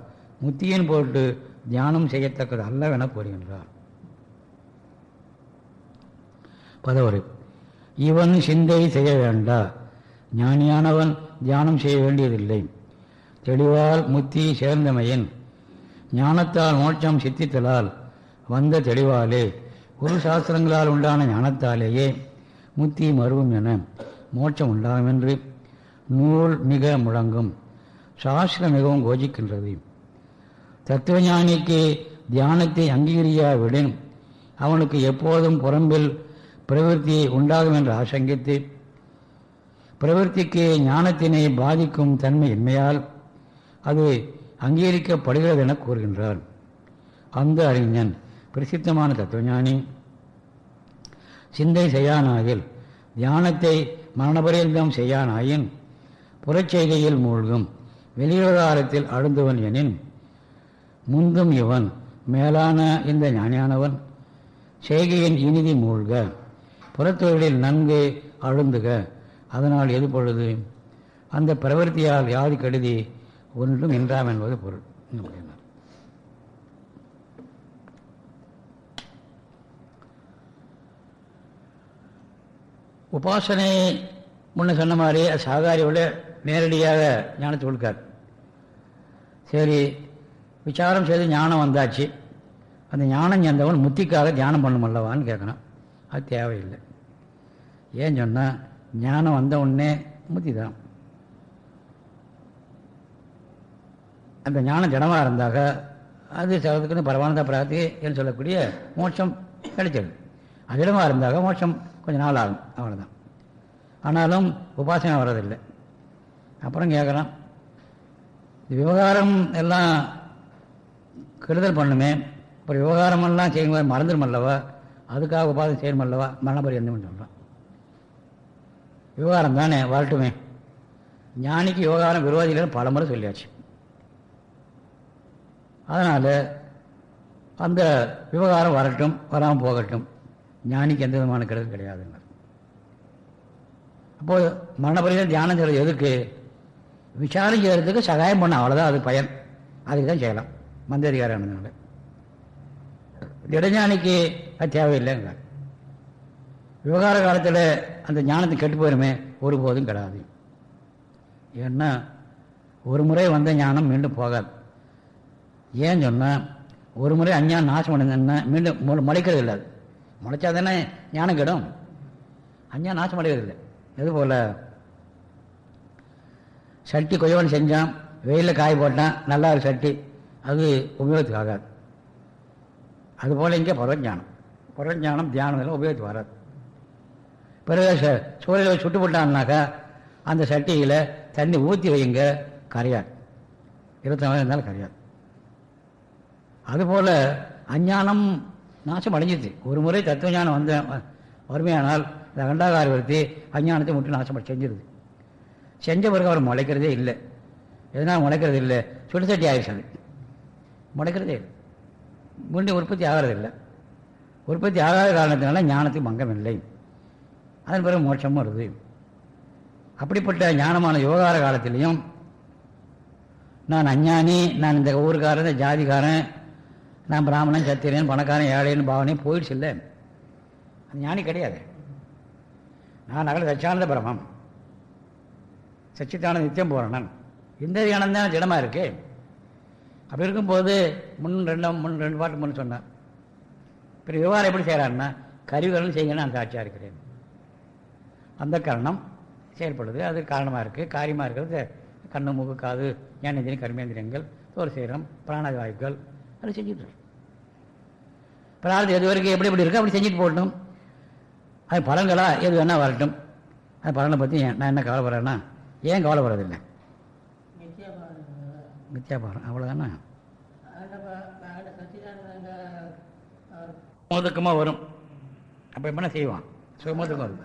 முத்தியின் பொருட்டு தியானம் செய்யத்தக்கது அல்லவென கூறுகின்றார். பதவரு இவன் சிந்தை செய்ய வேண்டா. ஞானியானவன் தியானம் செய்ய வேண்டியதில்லை. தெளிவால் முத்தி சேர்ந்தமையின். ஞானத்தால் மோட்சம் சித்தித்தலால் வந்த தெளிவாலே குரு சாஸ்திரங்களால் உண்டான ஞானத்தாலேயே முத்தி மருவும் என மோட்சம் உண்டாகும் என்று நூல் மிக முழங்கும். சாஸ்திரம் மிகவும் கோஜிக்கின்றது. தத்துவஞானிக்கு தியானத்தை அங்கீகரியாவிடன் அவனுக்கு எப்போதும் புறம்பில் பிரவൃத்தி உண்டாகும் என்று ஆசங்கித்து பிரவൃத்திக்கு ஞானத்தினை பாதிக்கும் தன்மை இன்மையால் அது அங்கீகரிக்கப்படுகிறது என கூறுகின்றார். அந்த அறிஞன் பிரசித்தமான தத்துவஞானி சிந்தை செய்யானாயில் தியானத்தை மரணபரியந்தம் செய்யானாயின் புறச்செய்கையில் மூழ்கும் வெளிவிவகாரத்தில் அழுந்தவன் எனின் முந்தும் இவன் மேலான இந்த ஞானியானவன். செய்கையின் இனிதி மூழ்க புறத்தொழிலில் நன்கு அழுந்துக அதனால் எது பொழுது? அந்த பிரவர்த்தியால் யாது கருதி ஒன்றும் இன்றாம் என்பது பொருள். அப்படின்னார் உபாசனை முன்ன சொன்ன மாதிரி சாகாரியோட நேரடியாக ஞானத்தை கொடுக்கார் சரி விசாரம் செய்து ஞானம் வந்தாச்சு. அந்த ஞானம் சேர்ந்தவன் முத்திக்காக தியானம் பண்ணுமல்லவான்னு கேட்கணும். அது தேவையில்லை. ஏன் சொன்னால் ஞானம் வந்த உடனே முத்தி தான் அந்த ஞானம் ஜடமாக இருந்தாக அது சிலதுக்குன்னு பரவானதா பிராப்தி என்று சொல்லக்கூடிய மோட்சம் கிடைச்சது அஜடமாக இருந்தாக மோட்சம் கொஞ்சம் நாள் ஆகும் அவ்வளோதான் ஆனாலும் உபாசனை வர்றதில்லை. அப்புறம் கேட்குறான் விவகாரம் எல்லாம் கெடுதல் பண்ணுமே அப்புறம் விவகாரமெல்லாம் செய்யும்போது மறந்துடும் அல்லவா? அதுக்காக உபாதம் செய்யணும் அல்லவா? மரணபரி என்ன சொல்கிறான் விவகாரம் தானே வரட்டுமே ஞானிக்கு விவகாரம் விரோதிகள் பல முறை சொல்லியாச்சு. அதனால் அந்த விவகாரம் வரட்டும் வராமல் போகட்டும். ஞானிக்கு எந்த விதமான கெடுதல் கிடையாதுங்க அப்போது மரணபரியில் தியானம் செய்கிறது எதுக்கு? விசாரம் செய்கிறதுக்கு சகாயம் பண்ண அவ்வளோதான் அது பயன். அதுக்கு தான் செய்யலாம் மந்திரிகாரானதுனால திடஞானிக்கு அது தேவையில்லைங்க விவகார காலத்தில் அந்த ஞானத்தை கெட்டு போயிருமே ஒருபோதும் கிடையாது ஏன்னா ஒரு முறை வந்த ஞானம் மீண்டும் போகாது. ஏன் சொன்னால் ஒரு முறை அஞ்ஞானம் நாசம் அடைந்தேன்னா மீண்டும் முளைக்கிறது இல்லை அது. முளைச்சா தானே ஞானம் கெடும். அஞ்ஞானம் நாசம் அடைகிறது இல்லை. இது போல்? சட்டி கொய்வன் செஞ்சான் வெயிலில் காய போட்டான் நல்லா ஒரு சட்டி. அது உபயோகத்துக்கு ஆகாது. அதுபோல் இங்கே பரவஞானம் பரவஞானம் தியானத்தில் உபயோகத்துக்கு வராது. பிறகு ச- சுட்டு போட்டான்னாக்கா அந்த சட்டியில் தண்ணி ஊற்றி வைங்க கரையாது. இருபத்தி நாலு இருந்தாலும் கரையாது. அதுபோல் அஞ்ஞானம் நாசம் அடைஞ்சிது ஒரு முறை தத்துவ ஞானம் வந்த வறுமையானால் இந்த கண்டாகார வருத்தி அஞ்ஞானத்தை முட்டு நாசம் செஞ்சிருது. செஞ்ச பிறகு அவர் முளைக்கிறதே இல்லை. எதனால் முளைக்கிறது இல்லை? சுடுசட்டி ஆயிடுச்சு அது. முளைக்கிறதே இல்லை. மீண்டும் உற்பத்தி ஆகிறதில்லை. உற்பத்தி ஆகாத காரணத்தினால ஞானத்துக்கு மங்கம் இல்லை. அதன் பிறகு மோட்சமும் வருது. அப்படிப்பட்ட ஞானமான யோகார காலத்திலையும் நான் அஞ்ஞானி நான் இந்த ஊருக்காரன் இந்த ஜாதிக்காரன் நான் பிராமணன் சத்திரியன் பணக்காரன் ஏழைன்னு பாவனையும் போயிடுச்சு இல்லை. அது ஞானி கிடையாது. நான் அகல சச்சியானந்த பிரமம் சச்சித்தான நித்தியம் போகிறேன் இந்த தியானம் தான் திடமாக இருக்கு. அப்படி இருக்கும்போது முன் ரெண்டு முன் ரெண்டு பாட்டு முன் சொன்னேன் இப்போ விவகாரம் எப்படி செய்கிறாருன்னா கருவிகளும் செய்யுங்க நான் சாட்சியாக இருக்கிறேன். அந்த காரணம் செயல்படுது. அது காரணமாக இருக்குது காரியமாக இருக்கிறது. கண்ணு மூக்கு காது ஞானேந்திரியம் கர்மேந்திரியங்கள் தோல் சேரம் பிராணவாயுக்கள் அதை செஞ்சுட்டு பிரார்த்தம் எது வரைக்கும் எப்படி எப்படி இருக்கோ அப்படி செஞ்சுட்டு போகட்டும். அது பலன்களா எது வேணால் வரட்டும். அது பலனை பற்றி நான் என்ன கவலைப்படுறேன்னா ஏன் கவலைப்படுறதில்லை? மித்யாபாரம் அவ்வளோதானா மோதுக்கமாக வரும். அப்போ என்ன செய்வான்? சுகமோதுக்கம் வரும்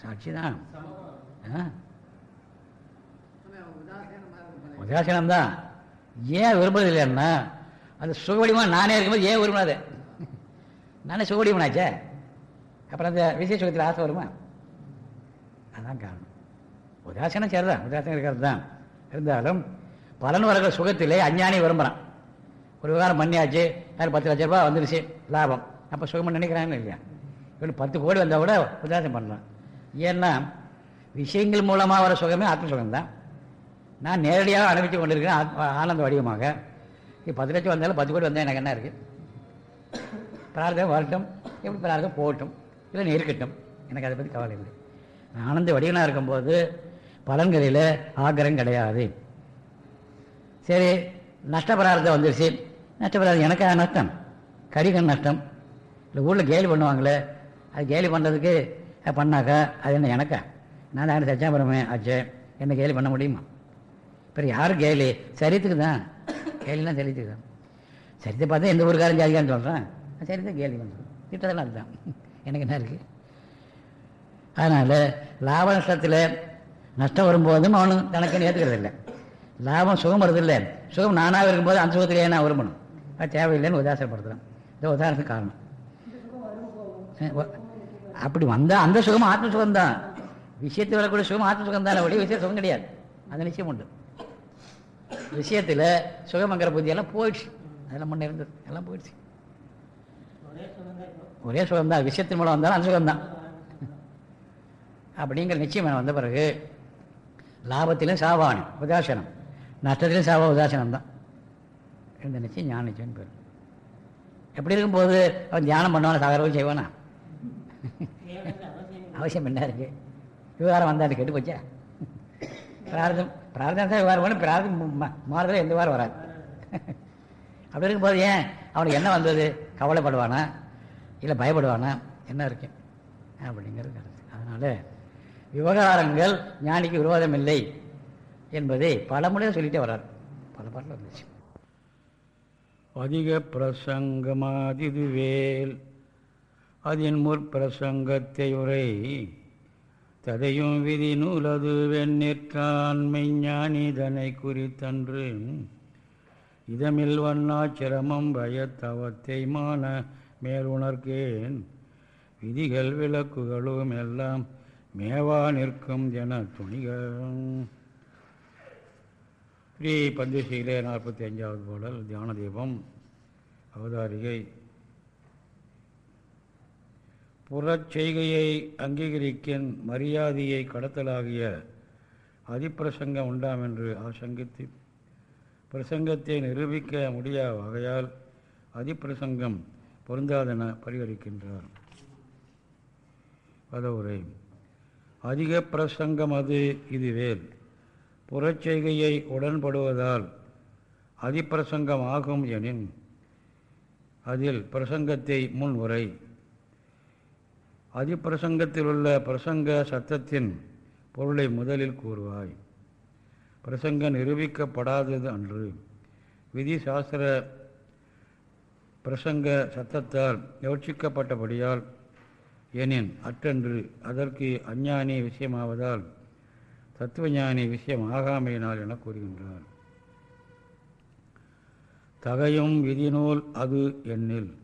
சாட்சி தான் உதாசீனம்தான். ஏன் விரும்புறதில்லைன்னா அந்த சுகவடிமா நானே இருக்கும்போது ஏன் விரும்பினது நானே சுகவடிமனாச்சே? அப்புறம் அந்த விசேஷ சுகத்தில் ஆசை வருமா? அதான் காரணம். உதாசீனம் சரிதான். உதாசீனம் இருக்கிறது தான். இருந்தாலும் பலன் வரக்கிற சுகத்திலே அஞ்ஞானி விரும்புகிறான் ஒரு விவகாரம் பண்ணியாச்சு யார் பத்து லட்ச ரூபா வந்துருச்சு லாபம். அப்போ சுகமாக நினைக்கிறாங்க இல்லையா? இவன் பத்து கோடி வந்தால் கூட உதாசனம் பண்ணலாம். ஏன்னா விஷயங்கள் மூலமாக வர சுகமே ஆத்ம சுகம்தான். நான் நேரடியாக அனுபவித்து கொண்டிருக்கிறேன் ஆனந்த வடிவமாக. இப்போ பத்து லட்சம் வந்தாலும் பத்து கோடி வந்தால் எனக்கு என்ன இருக்குது பிரார்த்தம் வரட்டும். எப்படி பிரார்த்தம் போகட்டும். இல்லை இருக்கட்டும் எனக்கு அதை பற்றி கவலை இல்லை. நான் ஆனந்த வடிவனாக இருக்கும்போது பலன்களில் ஆக்கிரம் கிடையாது. சரி நஷ்டபரார்த்தம் வந்துருச்சு. நஷ்டபரார்த்தம் எனக்கா நஷ்டம்? கடிகன் நஷ்டம். இல்லை ஊரில் கேலி பண்ணுவாங்களே அது கேலி பண்ணுறதுக்கு பண்ணாக்கா அது என்ன எனக்கா? நான் தான் சச்சாபுரமே ஆச்சு என்ன கேலி பண்ண முடியுமா? இப்போ யார் கேலி? சரித்துக்கு தான். கேலிலாம் சரித்துக்கு தான். சரித்தை பார்த்தா எந்த ஊருக்காரன் ஜாதிக்கான்னு சொல்கிறேன் சரித்தை கேலி பண்ணுறேன் திட்டதெல்லாம் அதுதான். எனக்கு என்ன இருக்குது அதனால் லாப நஷ்டத்தில் நஷ்டம் வரும்போதும் அவனும் தனக்குன்னு ஏற்றுக்கிறது இல்லை லாபம் சுகம் வருதில்லை. சுகம் நானாக இருக்கும்போது அந்த சுகத்திலேயே நான் விரும்பணும். அது தேவையில்லைன்னு உதாசனப்படுத்துகிறேன் இந்த உதாரணத்துக்கு காரணம். அப்படி வந்தால் அந்த சுகம் ஆத்ம சுகம்தான். விஷயத்தில் வரக்கூடிய சுகம் ஆத்ம சுகம் தான் ஒளி விஷயம் சுகம் கிடையாது. அந்த நிச்சயம் உண்டு. விஷயத்தில் சுகமங்கிற புத்தியெல்லாம் போயிடுச்சு. அதெல்லாம் முன்னே இருந்தது. எல்லாம் போயிடுச்சு. ஒரே சுகம்தான். விஷயத்தின் மூலம் வந்தாலும் அந்த சுகம்தான் அப்படிங்கிற நிச்சயம் வந்த பிறகு லாபத்திலும் சாவானு உதாசனம். நஷ்டத்திலும் சாவா உதாசனம் தான் இந்த நிச்சயம் ஞான நிச்சயம் பேர். எப்படி இருக்கும்போது அவன் தியானம் பண்ணுவான சாகரவும் செய்வானா? அவசியம் என்ன இருக்கு? விவகாரம் வந்தால் கெட்டு போச்சா பிரார்த்தம் பிரார்த்தனை தான் விவகாரம் பண்ணி பிரார்த்தம் மாறுதல் எந்த வாரம் வராது. அப்படி இருக்கும்போது ஏன் அவனுக்கு என்ன வந்தது? கவலைப்படுவானா? இல்லை பயப்படுவானா? என்ன இருக்கு? அப்படிங்கிறது கருத்து. அதனால் விவகாரங்கள் ஞானிக்கு விரோதம் இல்லை என்பதை பல முறையாக சொல்லிட்டே வர்றார். பல பாட்டில் வந்துச்சு. அதிக பிரசங்கமாதிதுவேல் அதின் முற்பிரசங்கத்தை உரை ததையும் விதி நூலது வெண்ணிற்கான்மை ஞானிதனை குறித்தன்று. இதமில் வண்ணாச்சிரமம் பயத்தவத்தை மான மேலுணர்கேன் விதிகள் விளக்குகளும் எல்லாம் மேவா நிற்கும் என துணிக ஸ்ரீ பந்தசீலே நாற்பத்தி அஞ்சாவது பாடல் தியான தீபம் அவதாரிகை. புறச்செய்கையை அங்கீகரிக்கின் மரியாதையை கடத்தலாகிய அதிப்பிரசங்கம் உண்டாம் என்று ஆசங்கித்து பிரசங்கத்தை நிரூபிக்க முடியாத வகையால் அதிப்பிரசங்கம் பொருந்தாதென பரிகரிக்கின்றார். பதவுரை. அதிக பிரசங்கம் அது இதுவேல். புறச்செய்கையை உடன்படுவதால் அதிப்பிரசங்கம் ஆகும் எனின் அதில் பிரசங்கத்தை முன் உரை அதிப்பிரசங்கத்தில் உள்ள பிரசங்க சத்தத்தின் பொருளை முதலில் கூறுவாய். பிரசங்க நிரூபிக்கப்படாதது அன்று. விதி சாஸ்திர பிரசங்க சத்தத்தால் யோசிக்கப்பட்டபடியால் எனின் அற்றன்று அதற்கு அஞ்ஞானி விஷயமாவதால் தத்துவஞானி விஷயம் ஆகாமையினால் என கூறுகின்றார். தகையும் விதிநூல் அது எண்ணில்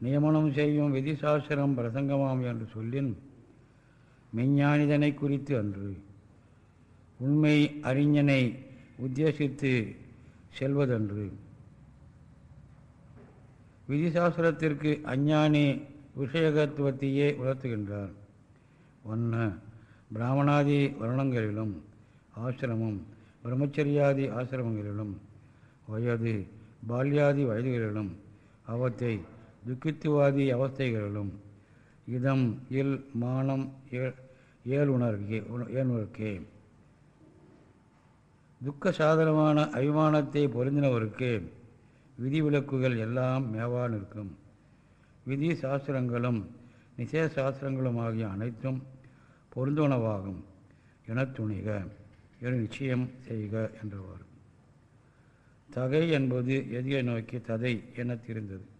நியமனம் செய்யும் விதிசாஸ்திரம் பிரசங்கமாம் என்று சொல்லின் மெஞ்ஞானிதனை குறித்து அன்று உண்மை அறிஞனை உத்தேசித்து செல்வதன்று. விதிசாஸ்திரத்திற்கு அஞ்ஞானி விஷயகத்துவத்தையே உணர்த்துகின்றார். ஒன்று பிராமணாதி வருணங்களிலும் ஆசிரமம் பிரம்மச்சரியாதி ஆசிரமங்களிலும் வயது பால்யாதி வயதுகளிலும் அவத்தை துக்கித்துவாதி அவஸ்தைகளிலும் இதம் இல் மானம் ஏ- ஏழுணர்கே உண- ஏழுணர்க்கே துக்க சாதனமான அபிமானத்தை பொருந்தினவருக்கு விதிவிலக்குகள் எல்லாம் மேவா நிற்கும். விதி சாஸ்திரங்களும் நிஷேத சாஸ்திரங்களும் ஆகிய அனைத்தும் பொருந்துணவாகும். என துணிக என நிச்சயம் செய்க என்றவாறு. தகை என்பது எதிரை நோக்கி ததை என தெரிந்தது.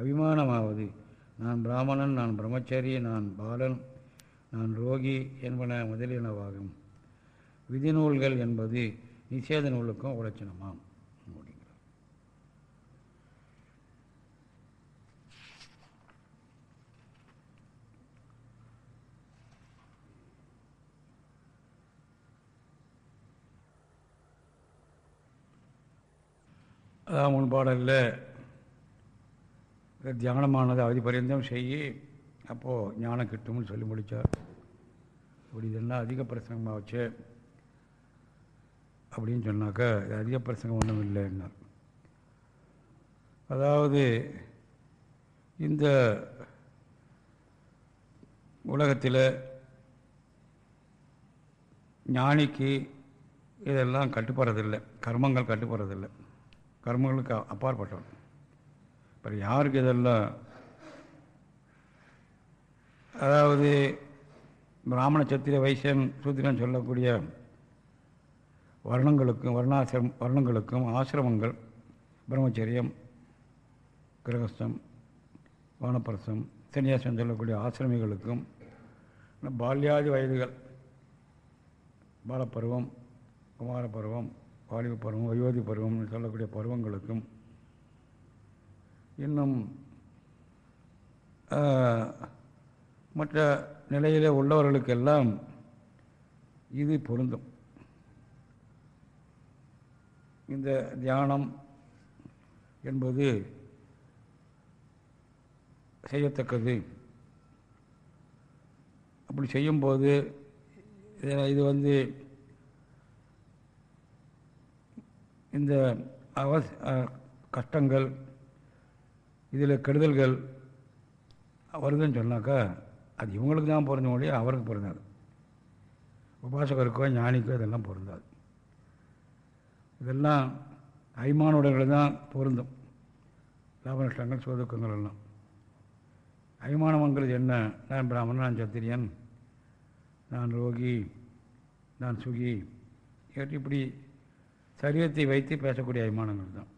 அபிமானமாவது. நான் பிராமணன் நான் பிரம்மச்சாரி நான் பாலன் நான் ரோகி என்பன முதலியனவாகும். விதிநூல்கள் என்பது நிஷேத நூலுக்கும் உலட்சணமாம் அப்படிங்கிறார் அதான் முன்பாடலில் தியானமானது அவதி பரியந்தம் செய்யி அப்போது ஞானம் கிட்டும்னு சொல்லி முடித்தார் இப்படி இதெல்லாம் அதிக பிரசங்கமாகச்சு அப்படின்னு சொன்னாக்கா அதிக பிரசங்கம் ஒன்றும் இல்லைன்னார். அதாவது இந்த உலகத்தில் ஞானிக்கு இதெல்லாம் கட்டுப்படுறதில்லை. கர்மங்கள் கட்டுப்படுறதில்லை. கர்மங்களுக்கு அப்பாற்பட்டவன். இப்போ யாருக்கு இதெல்லாம்? அதாவது பிராமண சத்திர வைசியன் சூத்திரன் சொல்லக்கூடிய வர்ணங்களுக்கும் வர்ணாசிரம் வர்ணங்களுக்கும் ஆசிரமங்கள் பிரம்மச்சரியம் கிரகஸ்தம் வானப்பிரசம் சன்னியாசம் சொல்லக்கூடிய ஆசிரமிகளுக்கும் பால்யாதி வயதுகள் பாலப்பருவம் குமார பருவம் வாலிப பருவம் வயோதி பருவம்னு சொல்லக்கூடிய பருவங்களுக்கும் இன்னும் மற்ற நிலையில் உள்ளவர்களுக்கெல்லாம் இது பொருந்தும். இந்த தியானம் என்பது செய்யத்தக்கது. அப்படி செய்யும்போது இது வந்து இந்த அவ கஷ்டங்கள் இதில் கெடுதல்கள் வருதுன்னு சொன்னாக்கா அது இவங்களுக்கு தான் பிறந்த மொழியே அவருக்கு பொருந்தாது. உபாசகருக்கோ ஞானிக்கோ இதெல்லாம் பொருந்தாது. இதெல்லாம் அபிமான உடல்கள் தான் பொருந்தும். லாபநஷ்டங்கள் சோதுக்கங்கள் எல்லாம். அபிமானம்ங்கிறது என்ன? நான் பிராமணன் நான் சத்திரியன் நான் ரோகி நான் சுகி. இப்படி சரீரத்தை வைத்து பேசக்கூடிய அபிமானங்கள் தான்.